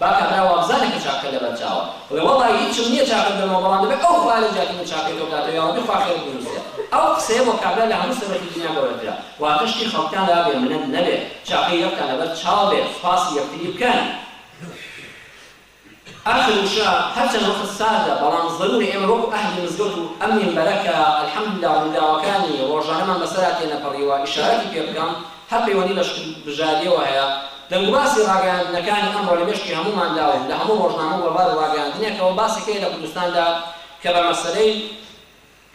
با کابرا وابزانێ کە چاکە لەبەر چاوە بڵێ وەڵای هیچم نیە چاکم دەمەوە بەڵام دەبێ ئەو خوا لە جیاتی من چاکەی تۆ بکاتەوە یاڕەبی خوا خێرت بنوسێ ئەو قسەیە بۆ کابرا لە هەموو سەرۆکی دنیا گەورەترە واتە شتی خەڵکتان لا بێ منەت نەبێ چاکەی یەکتان لەبەر چاو بێ سوپاسی یەکتری بکەن ئاخر وشە هەرچەند وەخت ساردە بەڵام زەرورە ئێمە وەکو ئەهلی مزگەوت و ئەم مینبەرە کە الحمدللە ڕووداوەکانی ڕۆژانەمان بەسەرا تێنەپەڕیوە ئیشارەتی پێ بکەم هەر پەیوەندی بە شکتبژارییەوە هەیە. دەنگوباسی ڕاگەیاندنەکانی ئەمڕۆ لە مێشکی هەمووماندا و لە هەموو ڕۆژنامە و وێبار و ڕاگەیاندنێکەوە باسێک هەیە لە کوردستاندا کە بە مەسەلەی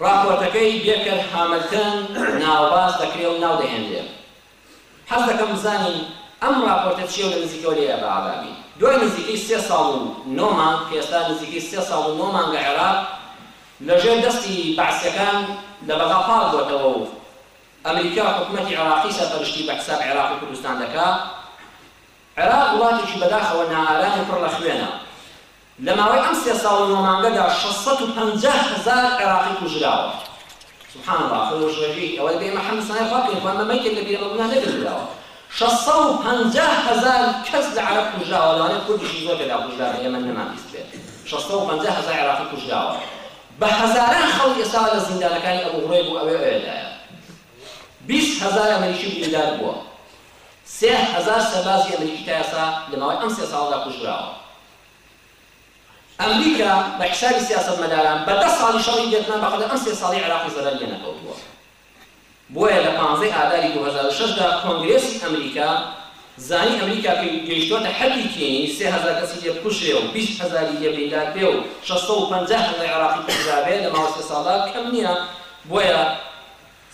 ڕاپۆرتەکەی بێکەر هاملتن ناوباس دەکرێ و ناو دەهێنرێ. حەز دەکەم بزانین ئەم ڕاپۆرتە چییە و لە نزیکەوە لێیە بەئاگا بین. دوای نزیکەی سێ ساڵ و نۆ مانگ، کە ئێستا نزیکەی سێ ساڵ و نۆ مانگە عێراق لە ژێر دەستی بەعسییەکان لە بەغا پاک بۆتەوە و ئەمریکا و حکومەتی عێراقی سەرپەرشتی بە حساب عێراق و کوردستان دەکا. عێراق وڵاتێکی بەداخەوە نائارام و پڕ لە خوێنە. لە ماوەی ئەم سێ ساڵ و نۆ مانگەدا شەش سەد و پەنجا هەزار عێراقی کوژراوە. سبحان اللە ئاخر وەش ڕێژەی ئەوە دەبێ ئێمە حەمدی سەنای خوا بکەین خۆ ئێمە مەیتێک لە بیرە مەبوونان لێ دەرکراوە. شەش سەد و پەنجا هەزار کەس لە عەرەب کوژراوە لەوانەیە کوردیشی زۆر تێدا کوژرابێ ئێمە نەمانبیستبێ. شەش سەد و پەنجا هەزار عێراقی کوژراوە. بە هەزاران خەڵک ئێستا لە زیندانەکانی ئەبو غرێب و ئەوێئەوێدایە. بیست هەزار ئەمریکی بریندار بووە. سێ هەزار سەربازی ئەمریکی تا ئێستا لە ماوەی ئەم سێ ساڵەدا کوژراوە. ئەمریکا بە حیسابی سیاسەتمەداران بە دە ساڵی شەڕی ڤێتنام بە قەدەر ئەم سێ ساڵەی عێراقی زەرەری لێ نەکەوتووە. بۆیە لە پانزەی ئاداری دوو هەزار و شەش دا کۆنگرێسی ئەمریکا زانی ئەمریکا کە گەیشتووەتە حەدی کینی سێ هەزار کەسی لێ بکوژرێ و بیست هەزاری لێ بریندار بێ و شەستە و پەنجا هەزای عێراقی کوژرابێ لە ماوەی سێ ساڵدا کەم نییە بۆیە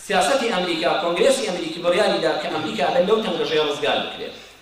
سیاسەتی ئەمریکا کۆنگرێسی ئەمریکی بڕیاری دا کە ئەمریکا ئەبێ لەو تەنگەژەیە ڕزگار بکرێ.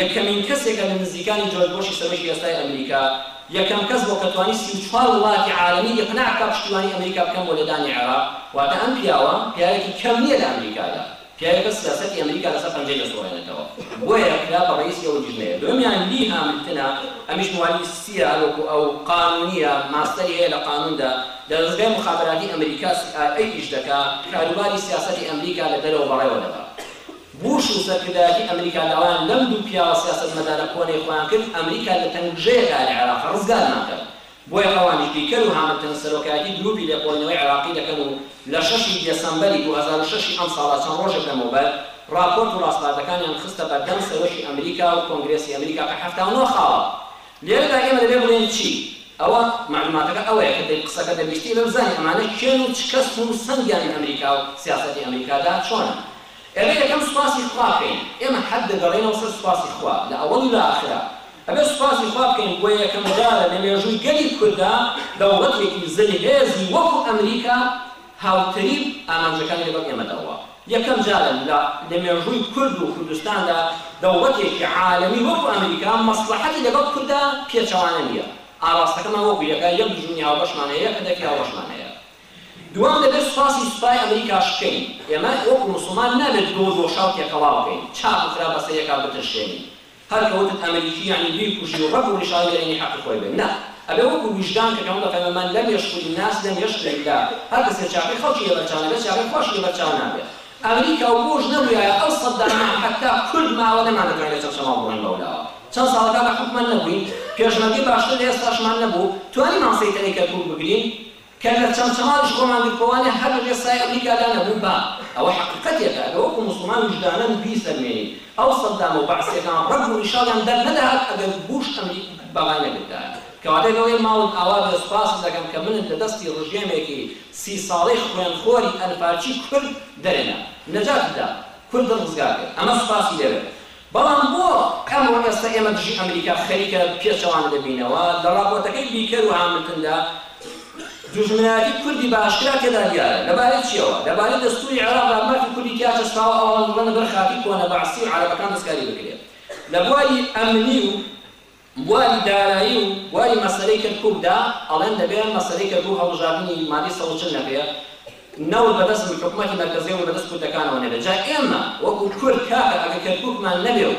یەکەمین کەسێکە لە نزیکانی جۆرج بۆشی سەرۆکی ئێستای ئەمریکا، یەکەم کەس بووە کە توانی سی و چوار وڵاتی عالەمی ئیقناع بکا پشتیوانی ئەمریکا بکەن بۆ لێدانی عێراق، واتە ئەم پیاوە پیاوێکی کەم نیە لە ئەمریکادا، پیاوێکە سیاسەتی ئەمریکا لەسەر پەنجەی دەسوڕێنێتەوە، بۆیە کرا بە ڕەیسی ئەو لیژنەیە، دووەمیان لی هاملتنە ئەمیش موالیدی سپیە هەروەکو ئەو، قانونیە، ماستەری هەیە لە قانوندا، لە دەزگای موخابەراتی ئەمریکا، سی ئای ئەی، ئیش دەکا، کاروباری سیاسەتی ئەمریکا لە دەرەوە بەڕێوە دەبا. بوش و سەرکردایەتی ئەمریکا داوایان لەم دوو پیاوە سیاسەتمەدارە کۆنەی خۆیان کرد، ئەمریکا لە تەنگژەیەکا لە عێراق، ڕزگارمان کەن. بۆیە ئەوانیش بیکەر و هاملتن سەرۆکایەتی گروپی لێکۆڵینەوەی عێراقی دەکەن و لە شەش ی دێسەمبەری دوو هەزار و شەش ی ئەمساڵا چەند ڕۆژێک لەمەوبەر ڕاپۆرت و ڕاسپاردەکانیان خستە بەردەم سەرۆکی ئەمریکا و کۆنگرێسی ئەمریکا کە حەفتا و نۆ خاڵە. لێرەدا ئێمە دەبێ بڵێین چی؟ ئەوە معلوماتەکە ئەوەیە کە دەی قسەکە دەبیستی ئێمە بزانین ئەمانە کێن و چ کەسن و سەنگیان لە ئەمریکا و سیاسەتی ئەمریکادا چۆنە؟ ئەبێ یەکەم سوپاسی خوا بکەین، ئێمە هەر دەگەڕێینەوە سەر سوپاسی خوا لە ئەوەڵی لە ئاخرا، ئەبێ سوپاسی خوا بکەین بۆ یەکەم جارە لە مێژووی گەلی کوردا دەوڵەتێکی زل هێزی وەکو ئەمریکا هاوتەریب ئامانجەکانی لەگەڵ ئێمە داوە، یەکەم جارە لە لە مێژووی کورد و کوردستاندا دەوڵەتێکی عالەمی وەکو ئەمریکا مەسڵەحەتی لەگەڵ کوردا پێچەوانە نیە، ئاڕاستەکەمان وەکو یەکە، یەک دوژمنی هاوبەشمان هەیە کە دەرکی هاوبەشمان هەیە. دووەم دەبێت سوپاسی سوپای ئەمریکاش بکەین، ئێمە وەکو موسڵمان نابێت گڵ و گۆشە و تێکەڵاو بکەین، چاک و خراپ بەسەر یەکا بترشێنین، هەر کە وتت ئەمریکی یەعنی بیکوژی و ڕەگ و ڕیشاڵی بەرێنی حەقی خۆی بێت، نا، ئەبێت وەکو ویژدان کە پێغەمبەر دەفەرمێت، من لم یشکر الناس لم یشکر اللە، هەر کەسێک چاکەی خەڵکی لەبەر چاو نەبێت، چاکەی خواش لەبەر چاو نابێت، ئەمریکا و بوش نەبوویایە ئەو سەدامە حەتا کورد ماوە نەماندەتوانی لە چەمچەماڵ بڕۆین بەولاوە چەند ساڵەکان لە حوکمە نەبووین، پێشمەرگەی باشتر لە ئێستاشمان نەبوو، توانیمان سەیتەرەی کەرکوک بگرین، کە لە چەمچەماڵیش خۆمان گرتبۆوانە هەر لە ژێر سایەی ئەمریکادا نەبوون با ئەوە حەقیقەتێکە ئەگەر وەکو موسڵمان ویژدانەن و بیسەلمێنین ئەو سەدام و بەعسیەکان ڕەگ و ڕیشاڵیان دەرنەدەهات ئەگەر بوش ئەمریکا بەغای نەگرتایە کەواتە لەوەی ماڵت ئاوا بێت سوپاست دەکەم کە منت لە دەستی ڕژێمێکی سی ساڵەی خوێن خۆری ئەنفالچی کورد دەرێنا نەجاتت دا کورد ڕزگار کرد ئەمە سوپاسی لێبێت بەڵام بۆ ئەمڕۆ ئێستا ئێمە دژی ئەمریکا خەریکە پێچەوانە دەبینەوە؟ لە ڕاپۆرتەکەی بیکەر و هاملتندا دوژمنایەتی کوردی بە ئاشکرا تێدا دیارە. لەبارەی چییەوە؟ لەبارەی دەستووری عێراقدا مافی کوردی تیا چەسپاوە ئەوان وڵەن لەبەر خاکی کۆنە بەعسی و عەرەبەکان دەستکاری بکرێت لە بواری ئەمنی و بواری دارایی و بواری مەسەلەی کەرکوک دا ئەڵێن دەبێ مەسەلەی کەرکوک هەڵبژاردنی مادەی سەد و چل نەبێ نەوت بەدەست حکومەتی مەرکەزیەوە و بەدەست کوردەکانەوە نەبێ جا ئێمە وەکو کورد کاکە ئەگەر کەرکوکمان نەبێ و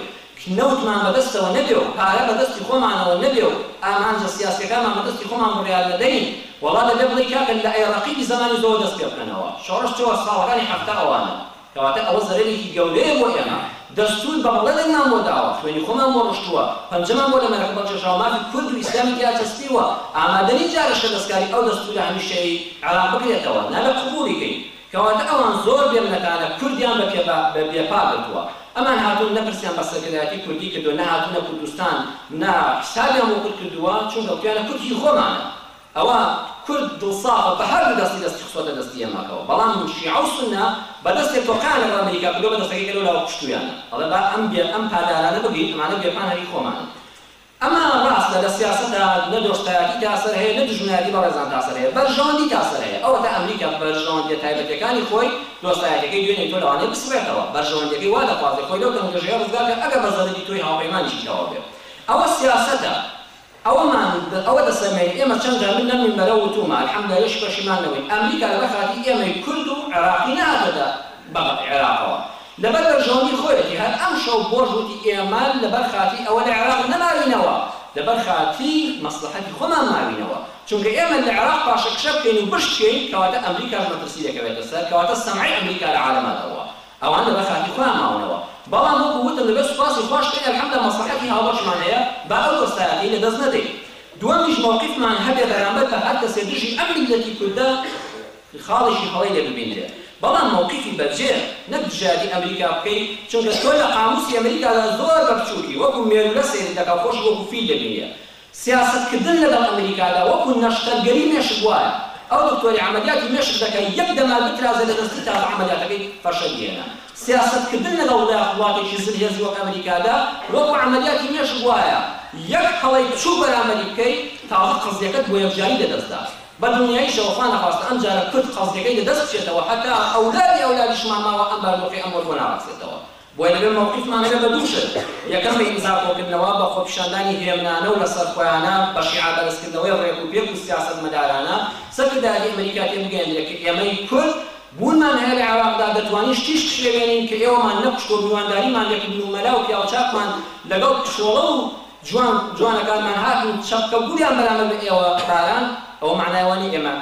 نەوتمان بەدەستەوە نەبێ و پارە بەدەستی خۆمانەوە نەبێ و ئامانجە سیاسیەکانمان بەدەستی خۆمان بڕیار نەدەین وەڵا دەبێ بڵێی کاکە لە ئەی ڕەقیبی زەمانی زۆوە دەست پێبکەنەوە شۆڕش چوار ساڵەکانی حەفتا ئەوانە کەواتە ئەوە زەرەرێکی گەورەیە بۆ ئێمە. دەستوور بە مەڵێ دەنگمان بۆ داوە، خوێنی خۆمان بۆ ڕشتووە، پەنجەمان بۆ لە مەرەکە پەڵکێشاوە، مافی کورد و ئیسلامی تیا چەسپیووە، ئامادە نین جارێ شەدەسکاری ئەو دەستوورە هەمیشەیەی عێراق بکرێتەوە، نابێ قبووڵی کەین. کەواتە ئەوان زۆر بێ منەتانە کوردیان بە پێ بە بێ پا گرتووە. ئەمان هاتوون نە پرسیان بە سەرکردایەتی کوردی کردووە، نە هاتوونە کوردستان، نە حیسابیان بۆ کورد کردووە، چونکە وتوویانە کورد هی خۆمانە. ئەوا کورد دڵساغە بە هەردوو دەستی دەستی خستۆتە دەستی ئێماکەوە بەڵام شیعە و سوننە بە دەستێ تۆقیان لەگەڵ ئەمریکا کردوە بە دەستەکەی کە لەو لاوە کوشتویانە ئەڵێ با ئەم بێ ئەم پادارانە بگرین ئەمانە بێ پان هەریک خۆمانن ئەمە ڕاستە لە سیاسەتا نە دۆستایەتی تا سەر هەیە نە دوژمنایەتی بەڕێزان تا سەر هەیە بەرژەوەندی تا سەر هەیە ئەوەتا ئەمریکا بە بەرژەوەندیە تایبەتیەکانی خۆی دۆستایەتیەکەی دوێنێ و تۆ لەوانەیە بسڕێتەوە بەرژەوەندیەکەی وا دەخوازێ خۆی لەو تەنگەژەیە ڕزگار کات ئەگەر بە زەرەری تۆی هاوپەیمانیشی تەواو بێ ئەوە سیاسەتە ئەوەمان دە ئەوە دەسەلمێنێ ئێمە چەند جار من لەم مینبەرە وتوومە الحمدللە لێش پەشیمان نەبووین ئەمریکا لەبەر خاتری ئێمەی کورد و عێراقی نەهاتۆتە بە عێراقەوە لەبەر بەرژەوەندی خۆیەتی هەر ئەم شەو بۆش وتی ئێمە لەبەر خاتری ئەوە لە عێراق نەماوینەوە لەبەر خاتری مەسلەحەتی خۆمان ماوینەوە چونکە ئێمە لە عێراق پاشەکشە بکەین و بشکێین کەواتە ئەمریکاش مەترسی دەکەوێتە سەر کەواتە سەمعەی ئەمریکا لە عالەما دەڕوا ئەوان لەبەر خاکی خۆیان ماونەوە، بەڵام وەکو وتم لەبەر سوپاسی خواش کەین الحمدە مەسلەحەتی هاوبەشمان هەیە با ئەو دۆستایەتیەی لەدەست نەدەین. دوەمیش مەوقیفمان هەبێ بەرامبەر بە هەر کەسێ دژی ئەم میللەتی کوردە خاڵێکی هەڵەی لێ ببینرێ بەڵام مەوقیفی بەجێ نەک دژایەتی ئەمریکا بکەی چونکە تۆ لە قاموسی ئەمریکادا زۆر بە بچوکی وەکو مێرولە سەیرت دەکا خۆشی وەکو فیل دەبینێ سیاسەتکردن لەگەڵ ئەمریکادا وەکو نەشتەرگەری مێشک وایە، ئەو دکتۆری عەمەلیاتی مێشک دەکا یەک دەمار بترازێ لە دەستی تازە عەمەلیاتەکەی فەشەلی هێنا. سیاسەتکردن لەگەڵ وڵات وڵاتێکی زلهێزی وەک ئەمریکادا وەکو عەمەلیاتی مێشک وایە، یەک هەڵەی بچوک بەرامبەری بکەی تازە قەزیەکەت بۆ یەکجاری لە دەست دا. بە دڵنیاییشەوە خوا نەخواستە ئەم جارە کورد قەزیەکەی لە دەست بچێتەوە هەتا ئەولادی ئەولادیشمان ماوە ئەم بارودۆخەی ئەم وەرگۆ ناڕەخسێتەوە. بۆیە دەبێت مەوقیفمان بێت لە دوو شت، یەکەم بە ئیمزا کۆکردنەوە، بە خۆپیشاندانی هێمنانە و لەسەرخۆیانە، بە شیعە بەرزکردنەوەی ڕێک و پێک و سیاسەتمەدارانە، سەرکردایەتی ئەمەریکا تێبگەیەندرێت کە ئێمەی کورد بوونمان هەیە لە عێراقدا، دەتوانین شتیش بشێوێنین کە ئێوەمان نەکوشت و میوانداریمان لێکردن و مەلا و پیاوچاکمان لەگەڵ کشۆڵە و جوان جوانەکانمان هاتن و چەپکە گوڵیان بەرامبەر بە ئێوە باران، ئەوە مەعنای ئەوە نییە ئێمە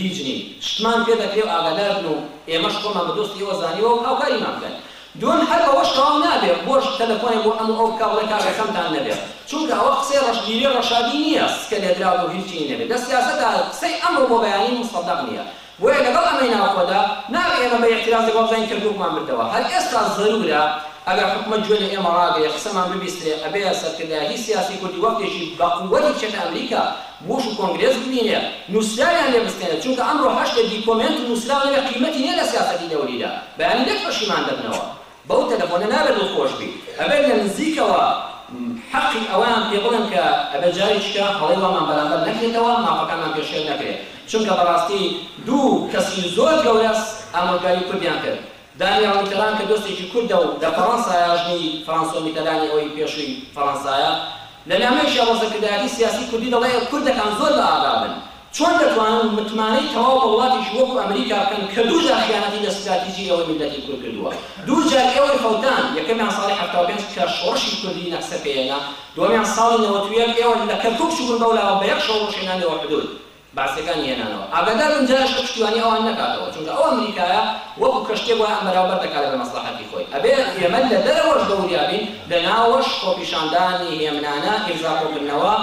هیچ نین، شتمان پێدەکرێ و ئاگاداربن و ئێمەش خۆمان بە دۆستی ئێوە زانیوە و هاوکاریمان بکەن. دووەم هەر ئەوەش تەواو نابێ بۆش تەلەفۆنێک بۆ ئەم و ئەو بکا بڵێ کاکە خەمتان نەبێ چونکە ئەوە قسەی ڕەشبیری ڕەشادی نیە سکە لێدراوبوو هیچ چینی نەبێ دە سیاسەتە قسەی ئەمڕۆ بۆ بەیانی موسەدەق نیە بۆیە لەگەڵ ئەمەی ناوخۆدا نابێ ئێمە بە ئیعتیرازێک وابزانین کەرکوکمان بردەوە هەر ئێستا زەرورە ئەگەر حکومەت گوێ لە ئێمە ڕاگرێ قسەمان ببیسترێ ئەبێ سەرکردایەتی سیاسی کوردی وەختێکی بەقوەتی بچێتە ئەمریکا بوش و کۆنگرێس بمینێ نوسراویان لێ بستێنێ چونکە ئەمرۆ هەر شتێک بی کۆمێنت و نوسراو نەبێ قیمەتی نیە لە سیاسەتی دەولیدا بەیانی لەش پەشیمان دەبنەوە بەو تەلەفۆنە نابێ دڵخۆش بی ئەبێ لە نزیکەوە حەقی ئەوەیان پێ بڵێن کە ئەبێ جاریکیکە هەڵەی وامان بەرامبەر نەکرێتەوە مافەکانمان پێشێل نەکرێ چونکە بەراستی دوو کەسی زۆر گەورەس ئامۆژگاری کوردیان کرد دانیێڵ میتێران کە دۆستێکی کوردە و لە فەڕەنسایە، ژنی فڕانسۆ میتێرانی ئەوەی پێشووی فەڕەنسایە، لە نامەیەکیشدا بۆ سەرکردایەتی سیاسی کوردی دەڵێ کوردەکان زۆر بە ئاگابن، چۆن دەتوانن متمانەی تەواو بە وڵاتێکی وەکو ئەمریکا بکەن کە دوو جار خیانەتی لە ستراتیجی ئێوەی میللەتی کورد کردووە، دوو جار ئێوەی خەوتان، یەکەمیان ساڵی حەفتا و پێنج کە شۆڕشی کوردی نەکسەکەی هێنا، دووەمیان ساڵی نەوەت و یەک ئێوە لە کەرکوک چووبوون بەو لاوە بە یەک شەو ڕۆژ هێنانیەوە حدود، بەعسیەکانی هێنانەوە ئاگادار بن جارێ شەو پشتیوانی ئەوان نەکاتەوە چونکە ئەو ئەمریکایە وەکو کەشتیەک وای ئەم بەراوبەر دەکات لەبەر مەسڵەحەتی خۆی ئەبێ ئێمە لە دەرەوەش بە وریا بین لە ناوەش خۆپیشاندانی هێمنانە ئیمزا کۆکردنەوە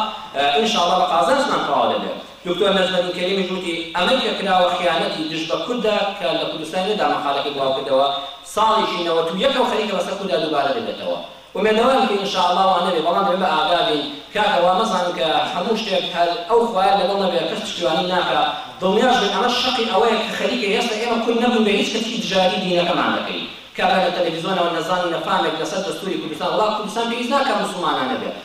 ئینشاڵا بە قازانجمان تەواو دەبێ دکتۆر نەجمەدین کەریمیش وتی ئەمەی کە کراوە خیانەتی دژ بە کوردە کە لە کوردستانی نەدا مەقالەکەی بڵاو کردەوە ساڵێکی نەوەت و یەکەو خەریکە بەسەر کوردا دووبارە دەبێتەوە. ئومێدەوارم کە ئینشائەڵڵا وا نەبێ بەڵام ئێمە بە ئاگابین کاکە وا مەزانن کە هەموو شتێک هەر ئەو خوایە لەگەڵ نەبێ کەس پشتیوانی ناکا دڵنیاش بن ئەمەش شەقی ئەوەیە کە خەریکە هێشتە ئێمە کون نەبووین بە هیچ کەسیی دژایەتی دینەکەمان دەکەین کابرا لە تەلەفیزۆنەوە نەزان و نەفامێک لەسەر دەستووری کوردستان وڵا کوردستان پێویست ناکا موسڵمانانە بێ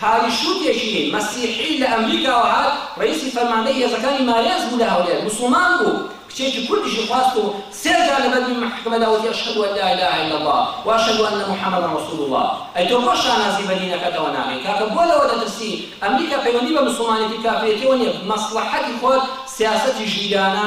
پاریشوتێکی مەسیحی لە ئەمریکاوە هات، ڕەییسی فەرماندەی هێزەکانی مارێنز بوو لە هەولێر، موسڵمان بوو، کچێکی کوردیشی خواست و سێ جار لە بەردی مەحکمەدا وتی اشهد ان لا اله الا اللە و اشهد ان محمدا رسول اللە. ئەی تۆ بۆ شانازی بە دینەکەتەوە ناکەی کاکە بۆ لەوە دەترسی ئەمریکا پەیوەندی بە مسوڵمانێتی و کافرێتیەوە نیە بمەسڵەحەتی خۆت سیاسەتی ژیرانە